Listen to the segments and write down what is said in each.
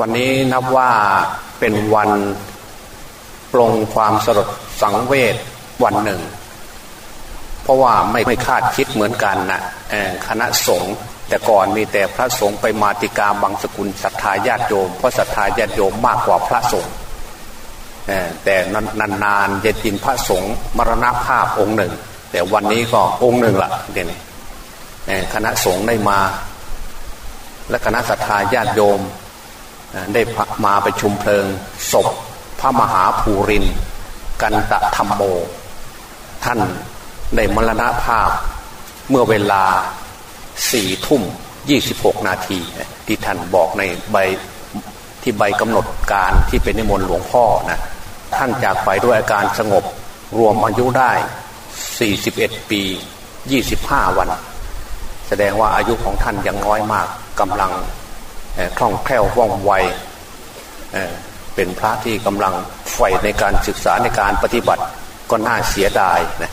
วันนี้นับว่าเป็นวันปรงความสลดสังเวชวันหนึ่ง เพราะว่าไม่ไม่คาดคิดเหมือนกันนะคณะสงฆ์แต่ก่อนมีแต่พระสงฆ์ไปมาติกาบางสกุลศรัทธาญาติโยมเพราะศรัทธาญาติโยมมากกว่าพระสงฆ์แต่นานๆจะจินพระสงฆ์มรณภาพองค์หนึ่ง แต่วันนี้ก็องค์หนึ่งละเด่นคณะสงฆ์ได้มา และคณะศรัทธาญาติโยม ได้มาประชุมเพลิงศพพระมหาภูริน กันตะธรรมโม ท่านได้มรณภาพเมื่อเวลาสี่ทุ่มยี่สิบหกนาทีที่ท่านบอกในใบที่ใบกำหนดการที่เป็นนิมนต์หลวงพ่อนะท่านจากไปด้วยอาการสงบรวมอายุได้สี่สิบเอ็ดปียี่สิบห้าวัน แสดงว่าอายุของท่านยังน้อยมากกำลัง คล่องแคล่วว่องไวเป็นพระที่กำลังใฝ่ในการศึกษาในการปฏิบัติก็น่าเสียดายนะ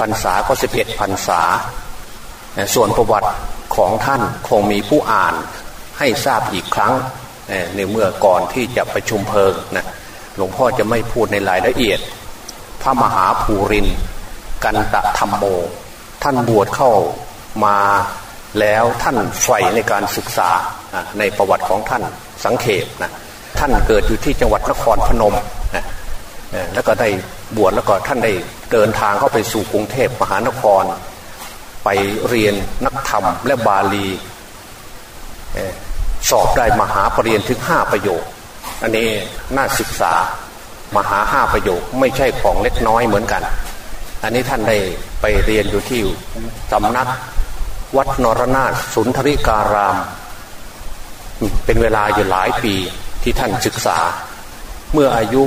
พรรษาก็สิบเอ็ดพรรษา ส่วนประวัติของท่านคงมีผู้อ่านให้ทราบอีกครั้งในเมื่อก่อนที่จะประชุมเพลิงนะหลวงพ่อจะไม่พูดในรายละเอียด พระมหาภูริน กันตะธรรมโม ท่านบวชเข้ามา แล้วท่านใฝ่ในการศึกษาในประวัติของท่านสังเขปนะท่านเกิดอยู่ที่จังหวัดนครพนมนะแล้วก็ได้บวชแล้วก็ท่านได้เดินทางเข้าไปสู่กรุงเทพมหานคร ไปเรียนนักธรรมและบาลีสอบได้มหาปรริญญาถึงห้าประโยค อันนี้น่าศึกษามหาห้าประโยคไม่ใช่ของเล็กน้อยเหมือนกัน อันนี้ท่านได้ไปเรียนอยู่ที่สำนัก วัดนรนาถสุนทริการาม เป็นเวลาอยู่หลายปีที่ท่านศึกษา เมื่ออายุ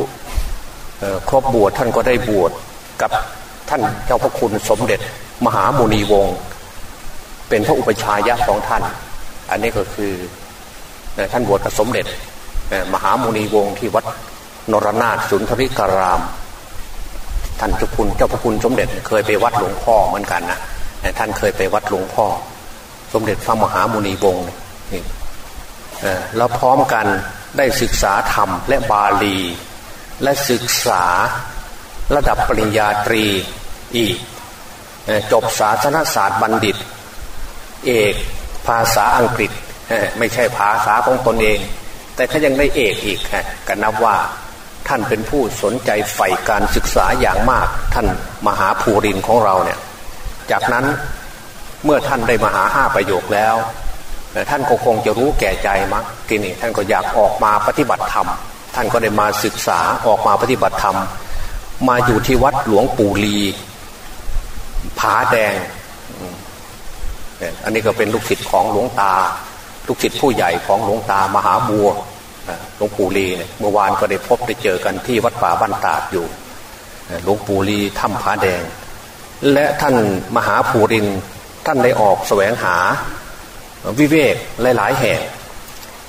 ครบบวชท่านก็ได้บวชกับท่านเจ้าพระคุณสมเด็จมหามุนีวงศ์เป็นพระอุปชายะของท่าน อันนี้ก็คือท่านบวชกับสมเด็จมหามุนีวงศ์ที่วัดนรนาถสุนทริการาม ท่านเจ้าคุณเจ้าพระคุณสมเด็จเคยไปวัดหลวงพ่อเหมือนกันนะ ท่านเคยไปวัดหลวงพ่อ สมเด็จพระมหามุนีวงศ์แล้วพร้อมกันได้ศึกษาธรรมและบาลี และศึกษาระดับปริญญาตรีอีก จบศาสนศาสตร์บัณฑิต เอกภาษาอังกฤษไม่ใช่ภาษาของตนเอง แต่เขายังได้เอกอีกกันนับว่าท่านเป็นผู้สนใจใฝ่การศึกษาอย่างมาก ท่านมหาภูรินของเราเนี่ย จากนั้นเมื่อท่านได้มาหาห้าประโยคแล้วท่านก็คงจะรู้แก่ใจมั้งทีนี้ท่านก็อยากออกมาปฏิบัติธรรม ท่านก็ได้มาศึกษาออกมาปฏิบัติธรรม มาอยู่ที่วัดหลวงปู่ลี ผาแดง อันนี้ก็เป็นลูกศิษย์ของหลวงตา ลูกศิษย์ผู้ใหญ่ของหลวงตามหาบัวหลวงปู่ลีเนี่ยเมื่อวานก็ได้พบได้เจอกันที่วัดป่าบ้านตาดอยู่หลวงปู่ลีถ้ำผาแดง และท่านมหาภูรินท่านได้ออกแสวงหาวิเวกหลาย ๆ แห่ง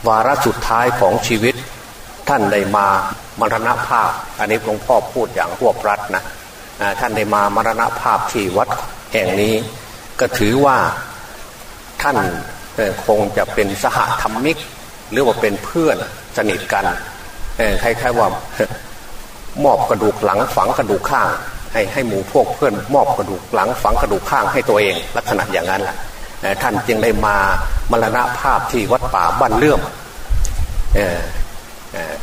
วาระสุดท้ายของชีวิต ท่านได้มามรณภาพ อันนี้หลวงพ่อพูดอย่างรวบรัดนะท่านได้มามรณภาพที่วัดแห่งนี้ ก็ถือว่าท่านคงจะเป็นสหธรรมิก หรือว่าเป็นเพื่อนสนิทกันคล้ายๆว่ามอบกระดูกหลังฝังกระดูกข้าง ให้ให้หมู่พวกเพื่อนมอบกระดูกหลังฝังกระดูกข้างให้ตัวเอง ลักษณะอย่างนั้นแหละท่านจึงได้มามรณภาพที่วัดป่าบ้านเลื่อม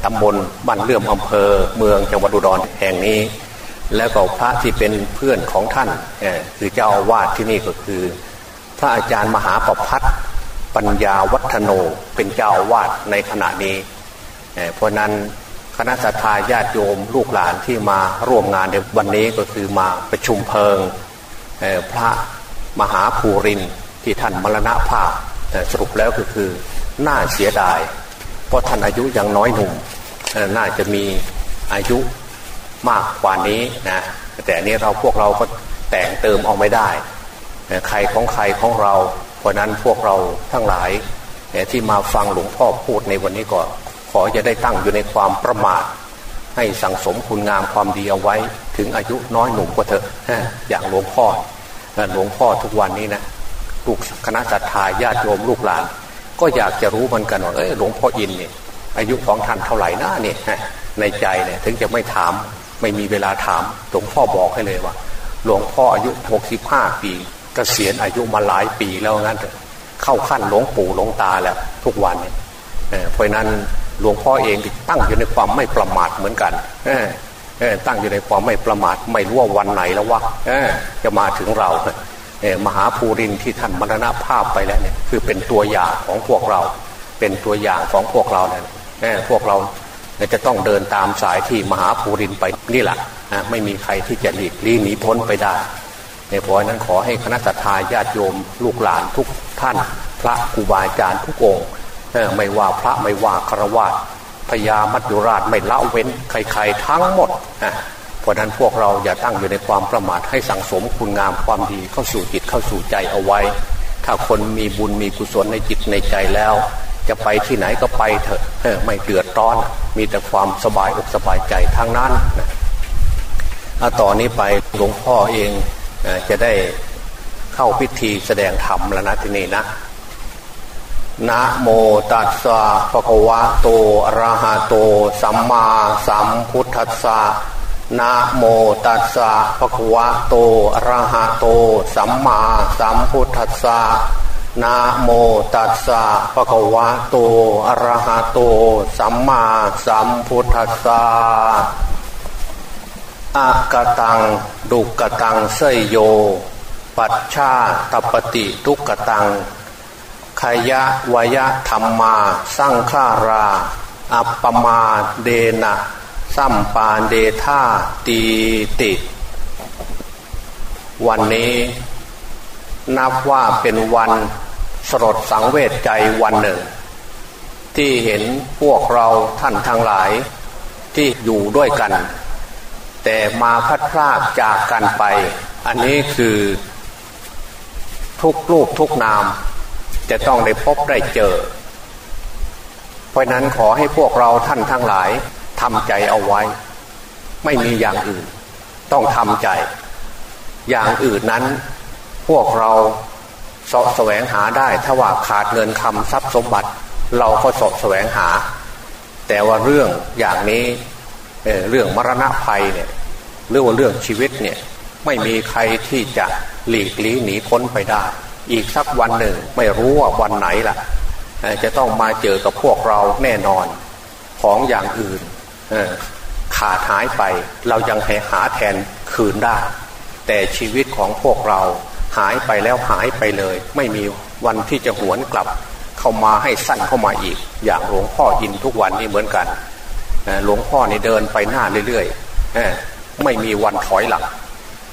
ตำบลบ้านเลื่อมอำเภอ เมืองจังหวัดอุดรแห่งนี้ แล้วก็พระที่เป็นเพื่อนของท่านคือเจ้าอาวาสที่นี่ก็คือ พระอาจารย์มหาประพัฒปัญญาวัฒโนเป็นเจ้าอาวาสในขณะนี้เพราะนั้น คณะสัตยาญาติโยมลูกหลานที่มาร่วมงานในวันนี้ก็คือมาประชุมเพลิงพระมหาภูรินที่ท่านมรณภาพสรุปแล้วก็คือน่าเสียดาย เพราะท่านอายุยังน้อยหนุ่มน่าจะมีอายุมากกว่านี้นะแต่นี้เราพวกเราก็แต่งเติมเอาไม่ได้ ใครของใครของเรา เพราะนั้นพวกเราทั้งหลายที่มาฟังหลวงพ่อพูดในวันนี้ก็ข ขอจะได้ตั้งอยู่ในความประมาท ให้สั่งสมคุณงามความดีเอาไว้ ถึงอายุน้อยหนุ่มก็เถอะอย่างหลวงพ่อหลวงพ่อทุกวันนี้นะลูกคณะสัตยาญาติโยมลูกหลาน ก็อยากจะรู้มือนกันว่าเออหลวงพ่ออินเนี่ยอายุของท่านเท่าไหร่นะเนี่ยในใจเนี่ยถึงจะไม่ถามไม่มีเวลาถามหลวงพ่อบอกให้เลยว่า หลวงพ่ออายุหกสิบห้าปีกเกษียณอายุมาหลายปีแล้วงั้นเข้าขั้นหลวงปู่หลวงตาแล้วทุกวันเนี่ยเพราะนั้น หลวงพ่อเองตั้งอยู่ในความไม่ประมาทเหมือนกันตั้งอยู่ในความไม่ประมาทไม่รู้ว่าวันไหนแล้วว่าจะมาถึงเรามหาภูรินที่ท่านมรณภาพไปแล้วเนี่ยคือเป็นตัวอย่างของพวกเรา เป็นตัวอย่างของพวกเราเนี่ยพวกเราจะต้องเดินตามสายที่มหาภูรินไปนี่แหละไม่มีใครที่จะหลีกลี่หนีพ้นไปได้ในเพราะนั้นขอให้คณะสัตยาญาติโยมลูกหลานทุกท่าน พระครูบาอาจารย์ทุกองค์ ไม่ว่าพระไม่ว่าครวะพญามัจจุราชไม่ละเว้นใครๆทั้งหมดเพราะนั้นพวกเราอย่าตั้งอยู่ในความประมาทให้สั่งสมคุณงามความดีเข้าสู่จิตเข้าสู่ใจเอาไว้ ถ้าคนมีบุญมีกุศลในจิตในใจแล้ว จะไปที่ไหนก็ไปเถอะไม่เดือดร้อน มีแต่ความสบายอกสบายใจทั้งนั้นต่อนนี้ไปหลวงพ่อเองจะได้เข้าพิธีแสดงธรรมแล้วนะที่นี่นะ นะโมตัสสะภะคะวะโตอะระหะโต สัมมาสัมพุทธัสสะนะโมตัสสะภะคะวะโตอะระหะโต สัมมาสัมพุทธัสสะนะโมตัสสะภะคะวะโตอะระหะโต สัมมาสัมพุทธัสสะอากตัง ดุกตังเสยโย ปัจชาตปฏิทุกตัง ขยะวยะธรรมา สร้างฆารา อัปปมาเดนะสัมปานเดธาตีติ วันนี้นับว่าเป็นวันสลดสังเวชใจวันหนึ่ง ที่เห็นพวกเราท่านทั้งหลายที่อยู่ด้วยกัน แต่มาพัดพลากจากกันไป อันนี้คือทุกลูกทุกนาม จะต้องได้พบได้เจอ เพราะนั้นขอให้พวกเราท่านทั้งหลายทำใจเอาไว้ ไม่มีอย่างอื่น ต้องทำใจ อย่างอื่นนั้น พวกเราสาะแสวงหาได้ถ้าว่าขาดเงินคำทรัพย์สมบัติ เราก็สาะแสวงหา แต่ว่าเรื่องอย่างนี้เเรื่องมรณะภัยเนี่ยเรื่องว่าเรื่องชีวิตเนี่ยไม่มีใครที่จะหลีกลี่หนีพ้นไปได้ อีกสักวันหนึ่งไม่รู้ว่าวันไหนล่ะ จะต้องมาเจอกับพวกเราแน่นอนของอย่างอื่นขาดหายไปเรายังหาแทนคืนได้ แต่ชีวิตของพวกเราหายไปแล้วหายไปเลย ไม่มีวันที่จะหวนกลับ เข้ามาให้สั้นเข้ามาอีก อย่างหลวงพ่ออินทุกวันนี้เหมือนกันหลวงพ่อนี่เดินไปหน้าเรื่อยๆไม่มีวันถอยหลัง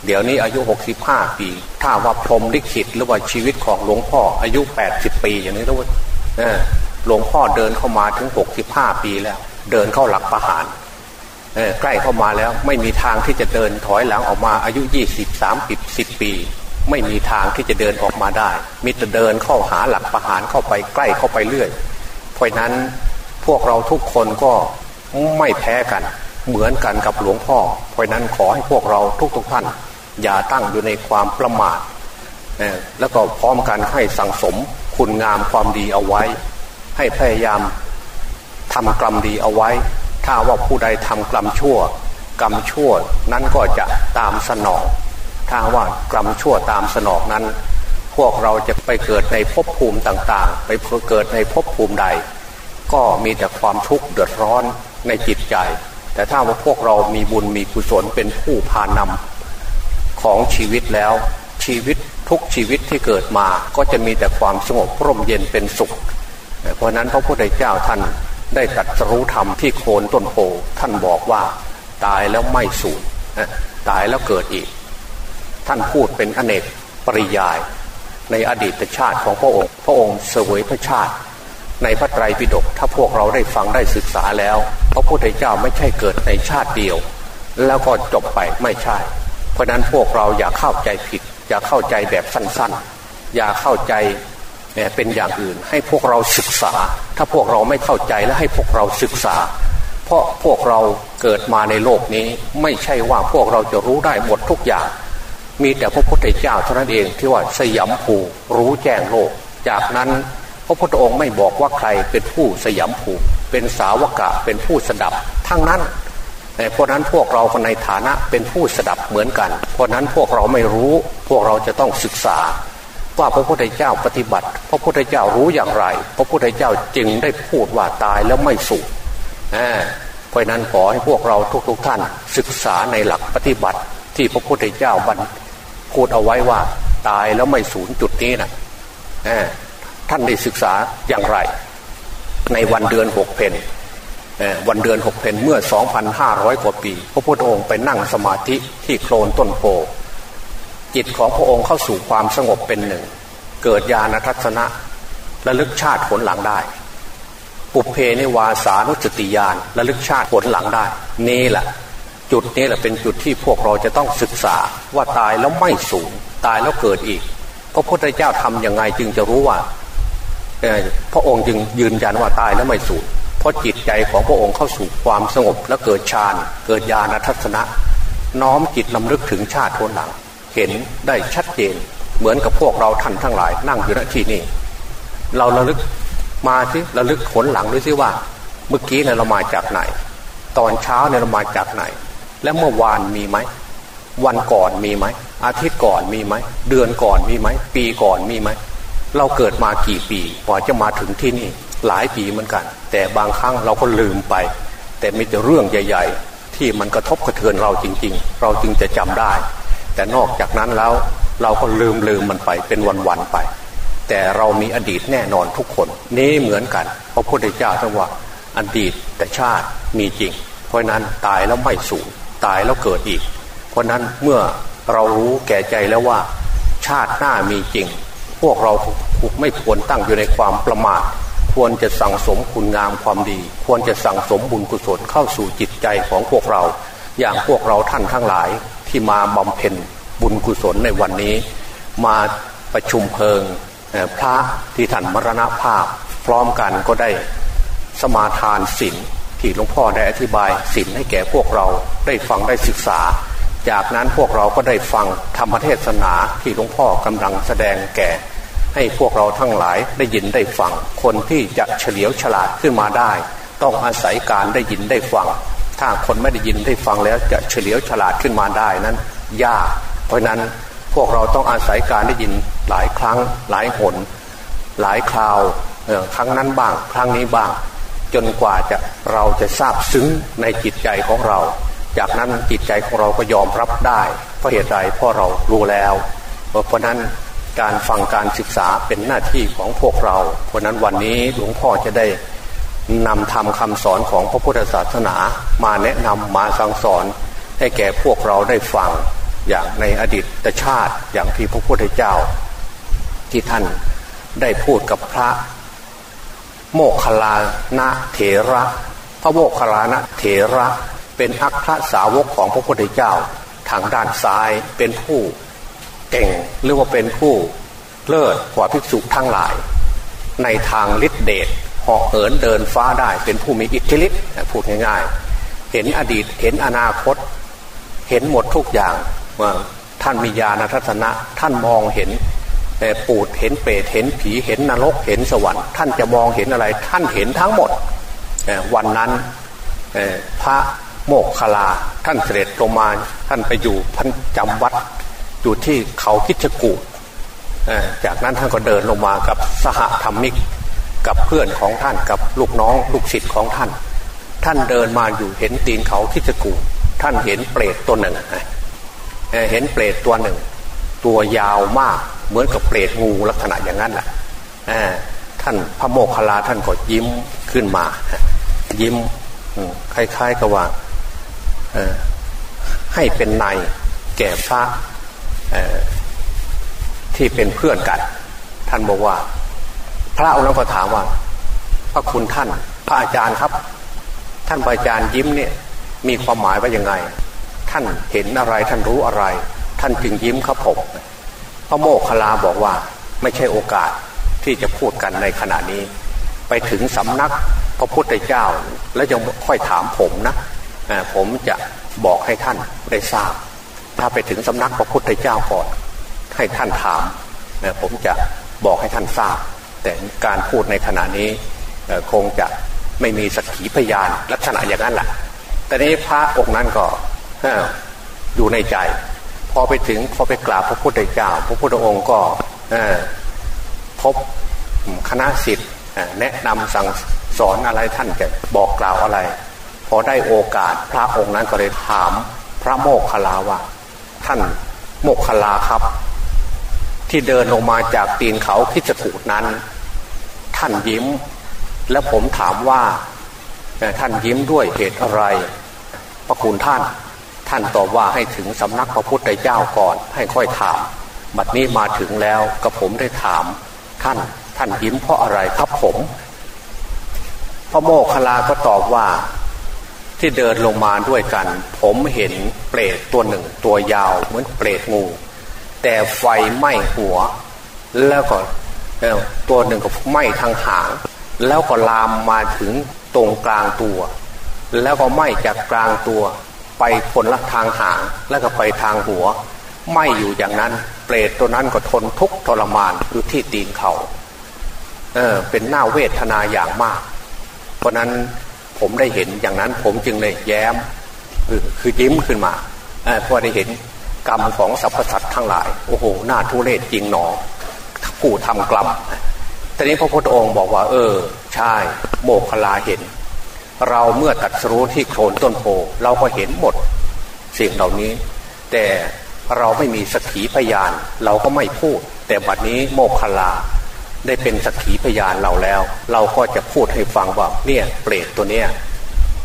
เดี๋ยวนี้อายุหกสิบห้าปี ถ้าว่าพรมลิขิตหรือว่าชีวิตของหลวงพ่ออายุแปดสิบปีอย่างนี้แล้วหลวงพ่อเดินเข้ามาถึงหกสิบห้าปีแล้ว เดินเข้าหลักประหารใกล้เข้ามาแล้วไม่มีทางที่จะเดินถอยหลังออกมาอายุยี่สิบสามสิบสิบปี ไม่มีทางที่จะเดินออกมาได้ มิตรเดินเข้าหาหลักประหารเข้าไปใกล้เข้าไปเรื่อย เพราะนั้นพวกเราทุกคนก็ไม่แพ้กัน เหมือนกันกับหลวงพ่อ เพราะนั้นขอให้พวกเราทุกๆท่าน อย่าตั้งอยู่ในความประมาทแล้วก็พร้อมกันให้สังสมคุณงามความดีเอาไว้ ให้พยายามทำกรรมดีเอาไว้ ถ้าว่าผู้ใดทำกรรมชั่ว กรรมชั่วนั้นก็จะตามสนอง ถ้าว่ากรรมชั่วตามสนองนั้น พวกเราจะไปเกิดในภพภูมิต่างๆ ไปเกิดในภพภูมิใด ก็มีแต่ความทุกข์เดือดร้อนในจิตใจ แต่ถ้าว่าพวกเรามีบุญมีกุศลเป็นผู้พานำ ของชีวิตแล้ว ชีวิตทุกชีวิตที่เกิดมาก็จะมีแต่ความสงบร่มเย็นเป็นสุข เพราะนั้นพระพุทธเจ้าท่านได้ตัดรู้ธรรมที่โคนต้นโพท่านบอกว่าตายแล้วไม่สูญตายแล้วเกิดอีก ท่านพูดเป็นอเนกปริยาย ในอดีตชาติของพระองค์ พระองค์เสวยพระชาติ ในพระไตรปิฎกถ้าพวกเราได้ฟังได้ศึกษาแล้ว พระพุทธเจ้าไม่ใช่เกิดในชาติเดียว แล้วก็จบไปไม่ใช่ เพราะนั้นพวกเราอย่าเข้าใจผิด อย่าเข้าใจแบบสั้นๆ อย่าเข้าใจเป็นอย่างอื่น ให้พวกเราศึกษา ถ้าพวกเราไม่เข้าใจแล้วให้พวกเราศึกษา เพราะพวกเราเกิดมาในโลกนี้ ไม่ใช่ว่าพวกเราจะรู้ได้หมดทุกอย่าง มีแต่พระพุทธเจ้าเท่านั้นเองที่ว่าสยามภูรู้แจ้งโลก จากนั้นพระพุทธองค์ไม่บอกว่าใครเป็นผู้สยามภูเป็นสาวกะเป็นผู้สดับ ทั้งนั้น เพราะนั้นพวกเราในฐานะเป็นผู้สดับเหมือนกัน เพราะนั้นพวกเราไม่รู้พวกเราจะต้องศึกษา ว่าพระพุทธเจ้าปฏิบัติ พระพุทธเจ้ารู้อย่างไร พระพุทธเจ้าจึงได้พูดว่าตายแล้วไม่สูญเพราะนั้นขอให้พวกเราทุกๆทท่านศึกษาในหลักปฏิบัติ ที่พระพุทธเจ้าบันพูดเอาไว้ว่าตายแล้วไม่สูญจุดนี้นะท่านได้ศึกษาอย่างไร ในวันเดือนหกเพน วันเดือนหกเพนเมื่อ 2,500 กว่าปี พระพุทธองค์ไปนั่งสมาธิที่โคลนต้นโพจิตของพระองค์เข้าสู่ความสงบเป็นหนึ่ง เกิดญาณทัศนะระลึกชาติผลหลังได้ ปุเพในวาสานุสติญาณระลึกชาติผลหลังได้ นี่แหละ จุดนี้แหละเป็นจุดที่พวกเราจะต้องศึกษาว่าตายแล้วไม่สูญตายแล้วเกิดอีกพระพุทธเจ้าทำยังไงจึงจะรู้ว่าพระองค์จึงยืนยันว่าตายแล้วไม่สูญ เพราะจิตใจของพระองค์เข้าสู่ความสงบและเกิดฌานเกิดญาณทัศนะ น้อมจิตลำลึกถึงชาติทนหลัง เห็นได้ชัดเจน เหมือนกับพวกเราท่านทั้งหลาย นั่งอยู่ณที่นี้เราระลึกมาสิระลึกผลหลังด้วยสิว่า เมื่อกี้เนี่ยเรามาจากไหน ตอนเช้าเนี่ยเรามาจากไหน และเมื่อวานมีไหมวันก่อนมีไหมอาทิตย์ก่อนมีไหมเดือนก่อนมีไหมปีก่อนมีไหมเราเกิดมากี่ปีกว่าจะมาถึงที่นี่ หลายปีเหมือนกัน แต่บางครั้งเราก็ลืมไป แต่มีแต่เรื่องใหญ่ ๆ ที่มันกระทบกระเทือนเราจริง ๆ เราจึงจะจำได้ แต่นอกจากนั้นแล้วเราก็ลืมลืมมันไปเป็นวันๆไป แต่เรามีอดีตแน่นอนทุกคน นี้เหมือนกันเพราะพระพุทธเจ้าท่านว่าอดีตแต่ชาติมีจริง เพราะนั้นตายแล้วไม่สูญตายแล้วเกิดอีก เพราะนั้นเมื่อเรารู้แก่ใจแล้วว่า ชาติหน้ามีจริง พวกเราไม่ควรตั้งอยู่ในความประมาท ควรจะสั่งสมคุณงามความดี ควรจะสั่งสมบุญกุศลเข้าสู่จิตใจของพวกเรา อย่างพวกเราท่านทั้งหลายที่มาบำเพ็ญบุญกุศลในวันนี้ มาประชุมเพลิงพระที่ท่านมรณภาพ พร้อมกันก็ได้สมาทานศีลที่หลวงพ่อได้อธิบายศีลให้แก่พวกเราได้ฟังได้ศึกษา จากนั้นพวกเราก็ได้ฟังธรรมเทศนาที่หลวงพ่อกำลังแสดงแก่ ให้พวกเราทั้งหลายได้ยินได้ฟัง คนที่จะเฉลียวฉลาดขึ้นมาได้ ต้องอาศัยการได้ยินได้ฟัง ถ้าคนไม่ได้ยินได้ฟังแล้วจะเฉลียวฉลาดขึ้นมาได้นั้น ยาก เพราะนั้นพวกเราต้องอาศัยการได้ยินหลายครั้ง หลายหน หลายคราวครั้งนั้นบ้าง ครั้งนี้บ้าง จนกว่าจะเราจะทราบซึ้งในจิตใจของเรา จากนั้นจิตใจของเราก็ยอมรับได้ เพราะเหตุใดเพราะเรารู้แล้ว เพราะนั้น การฟังการศึกษาเป็นหน้าที่ของพวกเรา เพราะนั้นวันนี้หลวงพ่อจะได้นำทำคำสอนของพระพุทธศาสนา มาแนะนำมาสั่งสอนให้แก่พวกเราได้ฟังอย่างในอดีตชาติอย่างที่พระพุทธเจ้า ที่ท่านได้พูดกับพระ โมคคลานะเถระ พระโมคคลานะเถระเป็นอัครสาวกของพระพุทธเจ้า ทางด้านซ้ายเป็นผู้ เก่งหรือว่าเป็นผู้เลิศกว่าภิกษุทั้งหลาย ในทางฤทธิเดชเหาะเหินเดินฟ้าได้เป็นผู้มีอิทธิฤทธิ์พูดง่ายๆ เห็นอดีตเห็นอนาคต เห็นหมดทุกอย่างว่าท่านมีญาณทัศนะ ท่านมองเห็นปูดเห็นเปรตเห็นผีเห็นนรกเห็นสวรรค์ ท่านจะมองเห็นอะไร ท่านเห็นทั้งหมดวันนั้นพระโมกขลาท่านเสด็จลงมาท่านไปอยู่ท่านจำวัด อยู่ที่เขาคิชกูจากนั้นท่านก็เดินลงมากับสหธรรมิก กับเพื่อนของท่านกับลูกน้องลูกศิษย์ของท่าน ท่านเดินมาอยู่เห็นตีนเขาคิชกูท่านเห็นเปรตตัวหนึ่งเห็นเปรตตัวหนึ่ง ตัวยาวมากเหมือนกับเปรตงูลักษณะอย่างนั้นแหละท่านพระโมคคัลลาท่านก็ยิ้มขึ้นมา ยิ้มคล้ายๆกับว่าให้เป็นนายแก่พระ ที่เป็นเพื่อนกัน ท่านบอกว่า พระองค์นั้นก็ถามว่า พระคุณท่าน พระอาจารย์ครับ ท่านอาจารย์ยิ้มเนี่ย มีความหมายว่ายังไง ท่านเห็นอะไรท่านรู้อะไร ท่านจึงยิ้มครับผมพระโมคคลาบอกว่า ไม่ใช่โอกาสที่จะพูดกันในขณะนี้ ไปถึงสำนักพระพุทธเจ้า แล้วยังค่อยถามผมนะผมจะบอกให้ท่านได้ทราบ ถ้าไปถึงสำนักพระพุทธเจ้าก่อนให้ท่านถามนะผมจะบอกให้ท่านทราบ แต่การพูดในขณะนี้คงจะไม่มีสักขีพยานลักษณะอย่างนั้นแหละแต่นี้พระองค์นั้นก็อยู่ในใจ พอไปถึงพอไปกราบพระพุทธเจ้า พระพุทธองค์ก็พบคณะสิทธิ์แนะนำสั่งสอนอะไรท่านจะบอกกล่าวอะไร พอได้โอกาสพระองค์นั้นก็เลยถามพระโมกขลาว่า ท่านโมกขลาครับ ที่เดินลงมาจากตีนเขาพิจถูนั้น ท่านยิ้ม และผมถามว่าท่านยิ้มด้วยเหตุอะไร พระคุณท่าน ท่านตอบว่าให้ถึงสำนักพระพุทธเจ้าก่อน ให้ค่อยถาม บัดนี้มาถึงแล้วกับผมได้ถาม ท่านท่านยิ้มเพราะอะไรครับผม พระโมคคลาก็ตอบว่า ที่เดินลงมาด้วยกัน ผมเห็นเปรตตัวหนึ่ง ตัวยาวเหมือนเปรตงู แต่ไฟไหม้หัว แล้วก็ตัวหนึ่งก็ไหม้ทางหางแล้วก็ลามมาถึงตรงกลางตัว แล้วก็ไหม้จากกลางตัว ไปผลละทางหางแล้วก็ไปทางหัวไหม้อยู่อย่างนั้น เปรตตัวนั้นก็ทนทุกข์ทรมานอยู่ที่ตีนเขาเออเป็นหน้าเวทนาอย่างมาก เพราะนั้น ผมได้เห็นอย่างนั้นผมจึงเลยแย้ม คือยิ้มขึ้นมาเพราะได้เห็นกรรมของสรรพสัตว์ทั้งหลาย โอ้โหหน้าทุเรศจริงหนอผู้ทำกรรมตอนนี้พระพุทธองค์บอกว่า เออ ใช่ โมกขลาเห็น เราเมื่อตัดสู้ที่โคลนต้นโพเราก็เห็นหมดสิ่งเหล่านี้ แต่เราไม่มีสกีพยาน เราก็ไม่พูด แต่บัดนี้โมกขลา ได้เป็นสักขีพยานเราแล้ว เราก็จะพูดให้ฟังว่าเนี่ยเปรตตัวเนี้ย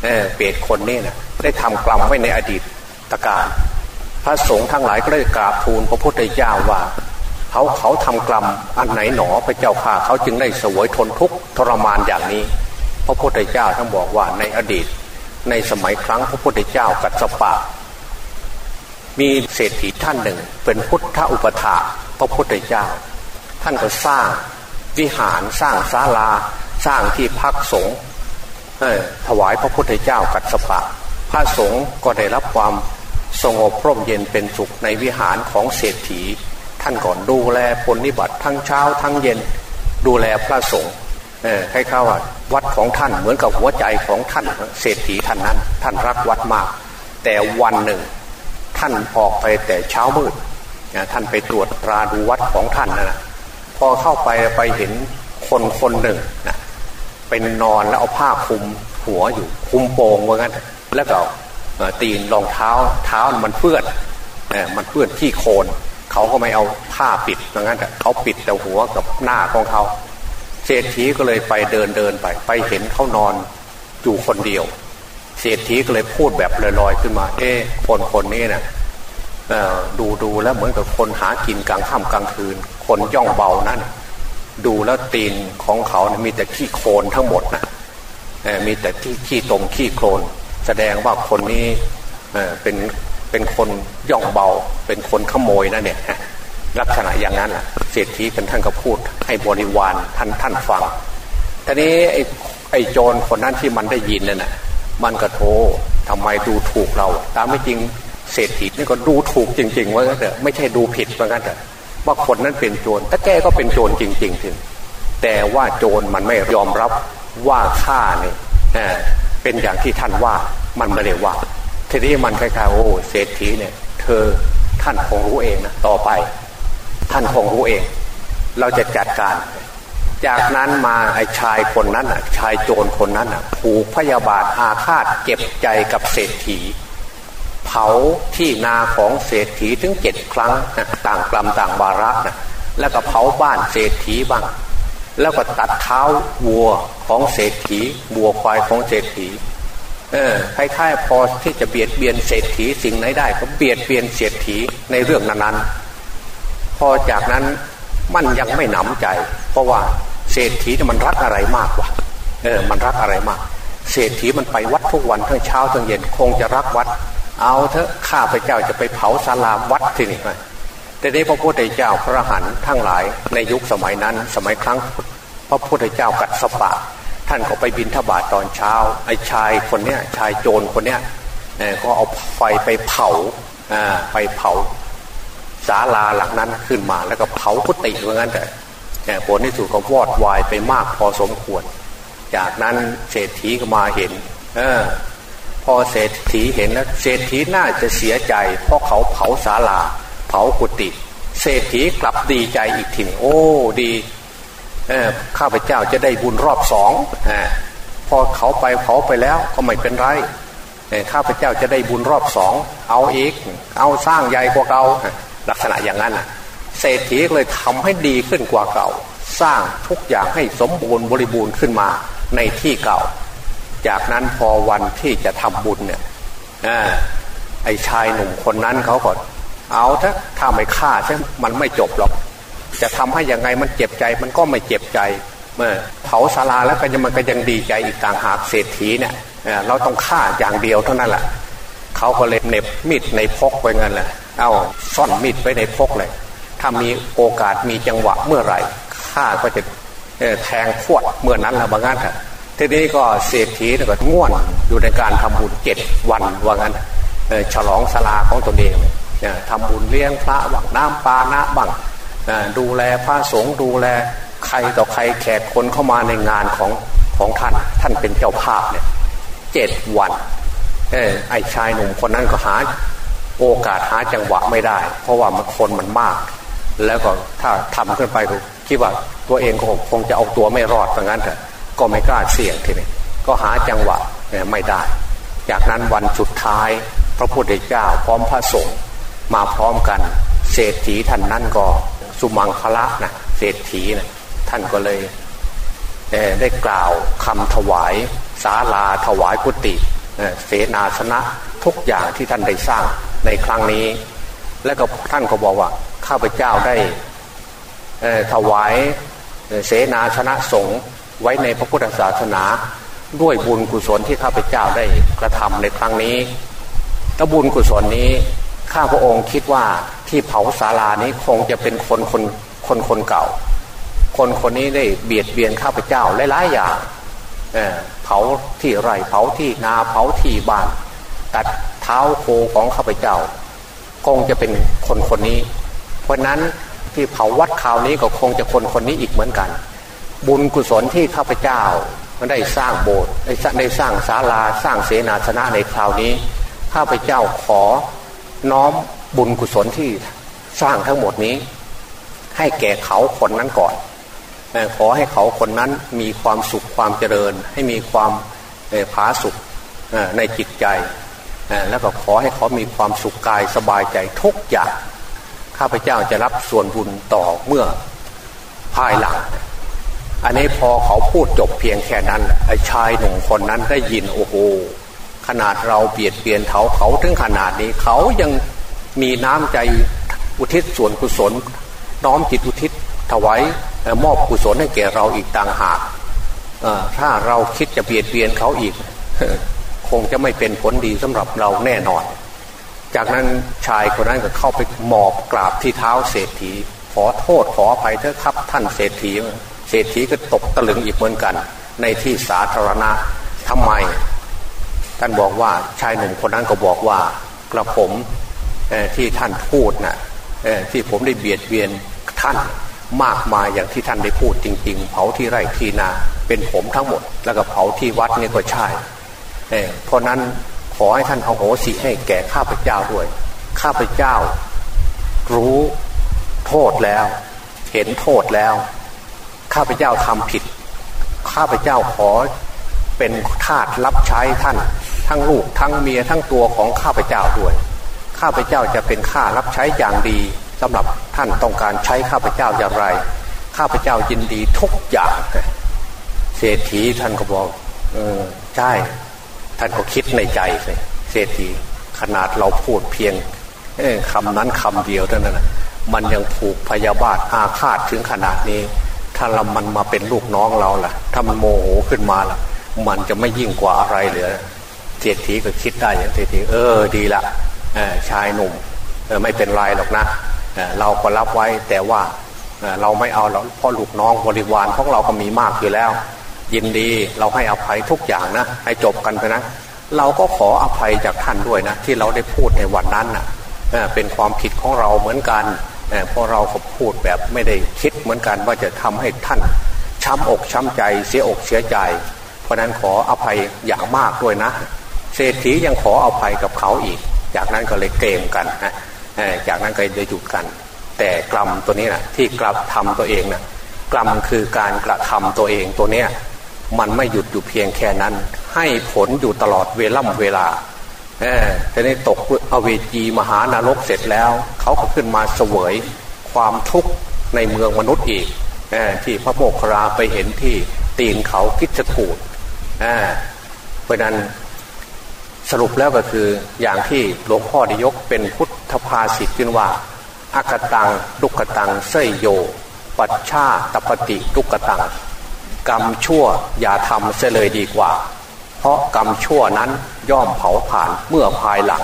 เเปรตคนนี้นะได้ทำกรรมไว้ในอดีตตการพระสงฆ์ทั้งหลายก็ได้กราบทูลพระพุทธเจ้าว่าเขาเขาทำกรรมอันไหนหนอพระเจ้าข่าเขาจึงได้สวยทนทุกข์ทรมานอย่างนี้ พระพุทธเจ้าท่านบอกว่าในอดีต ในสมัยครั้งพระพุทธเจ้ากัดสปะ มีเศรษฐีท่านหนึ่ง เป็นพุทธอุปถาพระพุทธเจ้า ท่านก็สร้าง วิหารสร้างศาลาสร้างที่พักสงฆ์ถวายพระพุทธเจ้ากัสปะ พระสงฆ์ก็ได้รับความสงบพร่มเย็นเป็นสุขในวิหารของเศรษฐี ท่านก่อนดูแลผลนิบัติทั้งเช้าทั้งเย็นดูแลพระสงฆ์ให้เข้าวัดของท่านเหมือนกับหัวใจของท่านเศรษฐีท่านนั้น ท่านรักวัดมาก แต่วันหนึ่งท่านออกไปแต่เช้ามืดท่านไปตรวจตราดูวัดของท่านนะ พอเข้าไปไปเห็นคนคนหนึ่งนะเป็นนอนแล้วเอาผ้าคลุมหัวอยู่คลุมโปงว่างั้น แล้วก็ตีนรองเท้าเท้ามันเปื้อนมันเปื้อนที่โคนเขาก็ไม่เอาผ้าปิดว่างั้นเขาปิดแต่หัวกับหน้าของเขาเศรษฐีก็เลยไปเดินเดินไป ไปเห็นเขานอนอยู่คนเดียว เศรษฐีก็เลยพูดแบบลอยๆขึ้นมา เอ๊คนคนนี้นะ่ะ ดูดูแล้วเหมือนกับคนหากินกลางค่ำกลางคืน คนย่องเบานั่นดูแล้วตีนของเขานะมีแต่ขี้โคลนทั้งหมดนะมีแต่ที่ขี้ตมขี้โคลนแสดงว่าคนนี้เป็นเป็นคนย่องเบา เป็นคนขโมยนะเนี่ยลักษณะอย่างนั้นแหละเศรษฐีกันท่านก็พูด ให้บริวารท่านท่านฟังทีนี้ไอ้ไอ้โจรคนนั้นที่มันได้ยินนั่นน่ะมันก็โทรทำไมดูถูกเรา ตามไม่จริง เศรษฐีนี่ก็ดูถูกจริง ๆ ว่าเถอะไม่ใช่ดูผิดว่างั้นเถอะว่าคนนั้นเป็นโจรแต่แกก็เป็นโจรจริงๆถึงแต่ว่าโจรมันไม่ยอมรับว่าข้าเนี่ยเป็นอย่างที่ท่านว่ามันไม่ได้ว่าทีนี้มันคล้ายๆโอ้เศรษฐีเนี่ย เธอท่านคงรู้เองนะต่อไป ท่านคงรู้เอง เราจะจัดการ จากนั้นมาไอ้ชายคนนั้นอะชายโจรคนนั้นอะผูกพยาบาทอาฆาตเก็บใจกับเศรษฐี เผาที่นาของเศรษฐีถึงเจ็ดครั้งนะต่างกลัมต่างวาระนะแล้วก็เผาบ้านเศรษฐีบ้าง แล้วก็ตัดเท้าวัวของเศรษฐีวัวควายของเศรษฐีเออคล้ายๆพอที่จะเบียดเบียนเศรษฐีสิ่งไหนได้ ก็เบียดเบียนเศรษฐีในเรื่องนั้นๆ พอจากนั้นมันยังไม่หนำใจ เพราะว่าเศรษฐีมันรักอะไรมากกว่าเออมันรักอะไรมาก เศรษฐีมันไปวัดทุกวันทั้งเช้าทั้งเย็นคงจะรักวัด เอาเถอะข้าพเจ้าจะไปเผาศาลาวัดที่นี่ไปแต่นี้พระพุทธเจ้าพระหันทั้งหลายในยุคสมัยนั้น สมัยครั้งพระพุทธเจ้ากัดสปะ ท่านก็ไปบินทบาทตอนเช้า ไอ้ชายคนเนี้ยชายโจรคนเนี้ยก็เอาไฟไปเผาไปเผาศาลาหลังนั้นขึ้นมาแล้วก็เผากุฏิเหมือนกันแต่ผลที่สุดก็วอดวายไปมากพอสมควร จากนั้นเศรษฐีก็มาเห็น เออ พอเศรษฐีเห็นแล้วเศรษฐีน่าจะเสียใจ เพราะเขาเผาศาลา เผากุฏิเศรษฐีกลับดีใจอีกทีโอ้ดีข้าพเจ้าจะได้บุญรอบสองอพอเขาไปเผาไปแล้วก็ไม่เป็นไรข้าพเจ้าจะได้บุญรอบสองเอาอีก เอาสร้างใหญ่กว่าเก่าลักษณะอย่างนั้นเศรษฐีเลยทำให้ดีขึ้นกว่าเก่า สร้างทุกอย่างให้สมบูรณ์บริบูรณ์ขึ้นมาในที่เก่า จากนั้นพอวันที่จะทำบุญเนี่ยไอ้ชายหนุ่มคนนั้นเขาก็เอาถ้าถ้าไม่ฆ่าใช่มันไม่จบหรอก จะทำให้ยังไงมันเจ็บใจมันก็ไม่เจ็บใจเมื่อเผาศาลาแล้วก็ยังมันก็ยังดีใจอีกต่างหากเศรษฐีเนี่ยเราต้องฆ่าอย่างเดียวเท่านั้นแหละเขาก็เลยเน็บมีดในพกไว้เงินแหละเอาซ่อนมีดไว้ในพกเลยถ้ามีโอกาสมีจังหวะเมื่อไหร่ข้าก็จะแทงขวดเมื่อนั้นแหละบางงั้น ทีนี้ก็เศรษฐีก็ง่วนอยู่ในการทำบุญเจ็ดวันว่างั้นฉลองศาลาของตนเองทำบุญเลี้ยงพระบังน้ำปานะบังดูแลพระสงฆ์ดูแลใครต่อใครแขกคนเข้ามาในงานของของท่าน ท่านเป็นเจ้าภาพเนี่ยเจ็ดวันไอ้ชายหนุ่มคนนั้นก็หาโอกาสหาจังหวะไม่ได้ เพราะว่ามันคนมันมาก แล้วก็ถ้าทำขึ้นไปก็คิดว่าตัวเองก็คงจะเอาตัวไม่รอดเพราะงั้นเถอะ ก็ไม่กล้าเสี่ยงทีนี้ก็หาจังหวะไม่ได้ จากนั้นวันสุดท้าย พระพุทธเจ้าพร้อมพระสงฆ์มาพร้อมกัน เศรษฐีท่านนั่นก็สุมังคละนะเศรษฐีนะท่านก็เลยได้กล่าวคำถวายศาลาถวายกุฏิเสนาสนะทุกอย่างที่ท่านได้สร้างในครั้งนี้ และก็ท่านก็บอกว่าข้าพเจ้าได้ถวายเสนาสนะสงฆ์ ไว้ในพระพุทธศาสนา ด้วยบุญกุศลที่ข้าพเจ้าได้กระทำในครั้งนี้และบุญกุศลนี้ข้าพระองค์คิดว่าที่เผาศาลานี้คงจะเป็นคนคนคนคนเก่า คนคนนี้ได้เบียดเบียนข้าพเจ้าหลายๆอย่างเเผาที่ไร่เผาที่นาเผาที่บ้าน ตัดเท้าโคของข้าพเจ้า คงจะเป็นคนคนนี้ เพราะนั้นที่เผาวัดคราวนี้ก็คงจะคนคนนี้อีกเหมือนกัน บุญกุศลที่ข้าพเจ้าได้สร้างโบสถ์ได้สร้างศาลาสร้างเสนาสนะในคราวนี้ ข้าพเจ้าขอน้อมบุญกุศลที่สร้างทั้งหมดนี้ ให้แก่เขาคนนั้นก่อนขอให้เขาคนนั้นมีความสุขความเจริญ ให้มีความผาสุขในจิตใจแล้วก็ขอให้เขามีความสุขกายสบายใจทุกอย่างข้าพเจ้าจะรับส่วนบุญต่อเมื่อภายหลัง อันนี้พอเขาพูดจบเพียงแค่นั้นไอ้ชายหนุ่มคนนั้นได้ยินโอ้โหขนาดเราเบียดเบียนเขาเขาถึงขนาดนี้เขายังมีน้ำใจอุทิศส่วนกุศล น้อมจิตอุทิศถวายมอบกุศลให้แก่เราอีกต่างหากถ้าเราคิดจะเบียดเบียนเขาอีก คงจะไม่เป็นผลดีสำหรับเราแน่นอน จากนั้นชายคนนั้นก็เข้าไปหมอบกราบที่เท้าเศรษฐี ขอโทษขออภัยเถอะครับท่านเศรษฐี รษฐีก็ตกตะลึงอีกเหมือนกัน ในที่สาธารณะทำไม ท่านบอกว่าชายหนุ่มคนนั้นก็บอกว่ากระผมที่ท่านพูดนะ่ะที่ผมได้เบียดเบียนท่านมากมายอย่างที่ท่านได้พูดจริง ๆ เผาที่ไร่ที่นาเป็นผมทั้งหมด แล้วก็เผาที่วัดนี่ก็ใช่เพราะนั้นขอให้ท่านเอาโหสิให้แก่ข้าพเจ้าด้วย ข้าพเจ้า รู้โทษแล้ว เห็นโทษแล้ว ข้าพเจ้าทำผิด ข้าพเจ้าขอเป็นทาสรับใช้ท่าน ทั้งลูกทั้งเมียทั้งตัวของข้าพเจ้าด้วย ข้าพเจ้าจะเป็นข้ารับใช้อย่างดีสำหรับท่านต้องการใช้ข้าพเจ้าอย่างไร ข้าพเจ้ายินดีทุกอย่าง เศรษฐีท่านก็บอกเออใช่ ท่านก็คิดในใจเลยเศรษฐีขนาดเราพูดเพียงคำนั้นคำเดียวเท่านั้นมันยังผูกพยาบาทอาฆาตถึงขนาดนี้ ถ้าเรามันมาเป็นลูกน้องเราล่ะ ถ้ามันโมโหขึ้นมาล่ะ มันจะไม่ยิ่งกว่าอะไรเหลือเศรษฐีก็คิดได้อย่างเศรษฐีเออดีละชายหนุ่มไม่เป็นไรหรอกนะเราก็รับไว้แต่ว่าเราไม่เอาเราเพราะลูกน้องบริวารของเราก็มีมากอยู่แล้ว ยินดีเราให้อภัยทุกอย่างนะ ให้จบกันไปนะ เราก็ขออภัยจากท่านด้วยนะ ที่เราได้พูดในวันนั้นนะ่ะเป็นความผิดของเราเหมือนกัน เพราะเราก็พูดแบบไม่ได้คิดเหมือนกันว่าจะทำให้ท่านช้ำอกช้ำใจเสียอกเสียใจ เพราะนั้นขออภัยอย่างมากด้วยนะ เศรษฐียังขออภัยกับเขาอีก จากนั้นก็เลยเกมกันนะจากนั้นก็เลยหยุดกัน แต่กรรมตัวนี้นะที่กระทำตัวเองนะกรรมคือการกระทำตัวเองตัวเนี้ยมันไม่หยุดอยู่เพียงแค่นั้น ให้ผลอยู่ตลอดเวล่ำเวลา เออแต่ในตกอเวจีมหานรกเสร็จแล้ว เขาก็ขึ้นมาเสวยความทุกข์ในเมืองมนุษย์อีกอที่พระโมคคราไปเห็นที่ตีนเขาคิจกูดเพราะนั้นสรุปแล้วก็คืออย่างที่หลวงพ่อได้ยกเป็นพุทธภาษิตขึ้นว่าอากตังดุกตังเสยโย ปัจชาตปฏิดุกตัง กรรมชั่วอย่าทำเสเลยดีกว่า ราะกรรมชั่วนั้นย่อมเผาผ่านเมื่อภายหลัง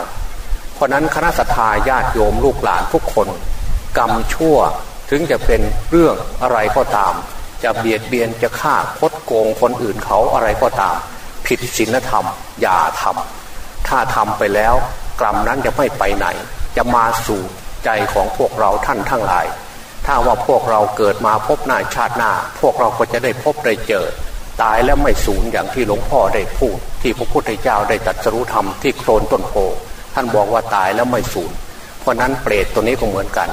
เพราะนั้นคณะสัตยาญาติโยมลูกหลานทุกคน กรรมชั่วถึงจะเป็นเรื่องอะไรก็ตาม จะเบียดเบียนจะฆ่าคดโกงคนอื่นเขาอะไรก็ตาม ผิดศีลธรรม อย่าทำถ้าทำไปแล้วกรรมนั้นจะไม่ไปไหน จะมาสู่ใจของพวกเราท่านทั้งหลาย ถ้าว่าพวกเราเกิดมาพบหน้าชาติหน้า พวกเราก็จะได้พบได้เจอ ตายแล้วไม่สูญอย่างที่หลวงพ่อได้พูด ที่พระพุทธเจ้าได้ตรัสรุธรรมที่โคลนต้นโพท่านบอกว่าตายแล้วไม่สูญเพราะนั้นเปรตตัวนี้ก็เหมือนกัน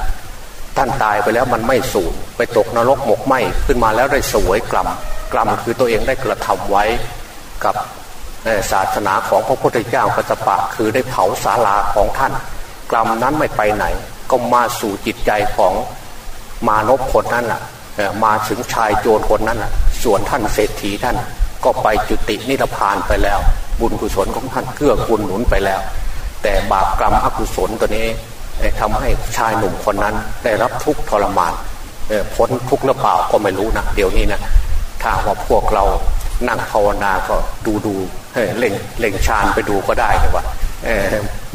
ท่านตายไปแล้วมันไม่สูญไปตกนรกหมกไหมขึ้นมาแล้วได้สวยกลัมกลัมคือตัวเองได้กระทำไว้กับศาสนาของพระพุทธเจ้ากัสปะ คือได้เผาศาลาของท่าน กลัมนั้นไม่ไปไหน ก็มาสู่จิตใจของมานพคนนั้นแหละมาถึงชายโจรคนนั้นแหละ ส่วนท่านเศรษฐีท่านก็ไปจุตินิพพานไปแล้ว บุญกุศลของท่านเกื้อกูลหนุนไปแล้ว แต่บาปกรรมอกุศลตัวนี้ทำให้ชายหนุ่มคนนั้นได้รับทุกข์ทรมานพ้นทุกข์หรือเปล่าก็ไม่รู้นะเดี๋ยวนี้นะถ้าว่าพวกเรานั่งภาวนาก็ดูดูเล่งเล่งชานไปดูก็ได้เลยว่า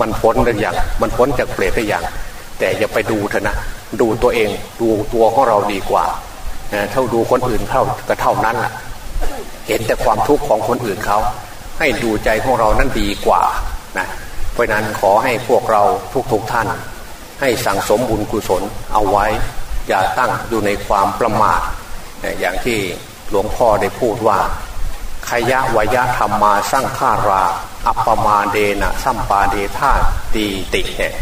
มันพ้นหรือยังมันพ้นจากเปรตหรือยังแต่อย่าไปดูเถอะนะดูตัวเองดูตัวของเราดีกว่า เท่าดูคนอื่นเท่าก็เท่านั้นแหละเห็นแต่ความทุกข์ของคนอื่นเขาให้ดูใจของเรานั้นดีกว่านะเพราะนั้นขอให้พวกเราทุกๆทท่าน ให้สั่งสมบุญกุศลเอาไว้ อย่าตั้งอยู่ในความประมาทอย่างที่หลวงพ่อได้พูดว่าขยะวยะธรรมมาสร้างฆารา อัปปมาเดนะสัมปาเดธาตีติเนี่ย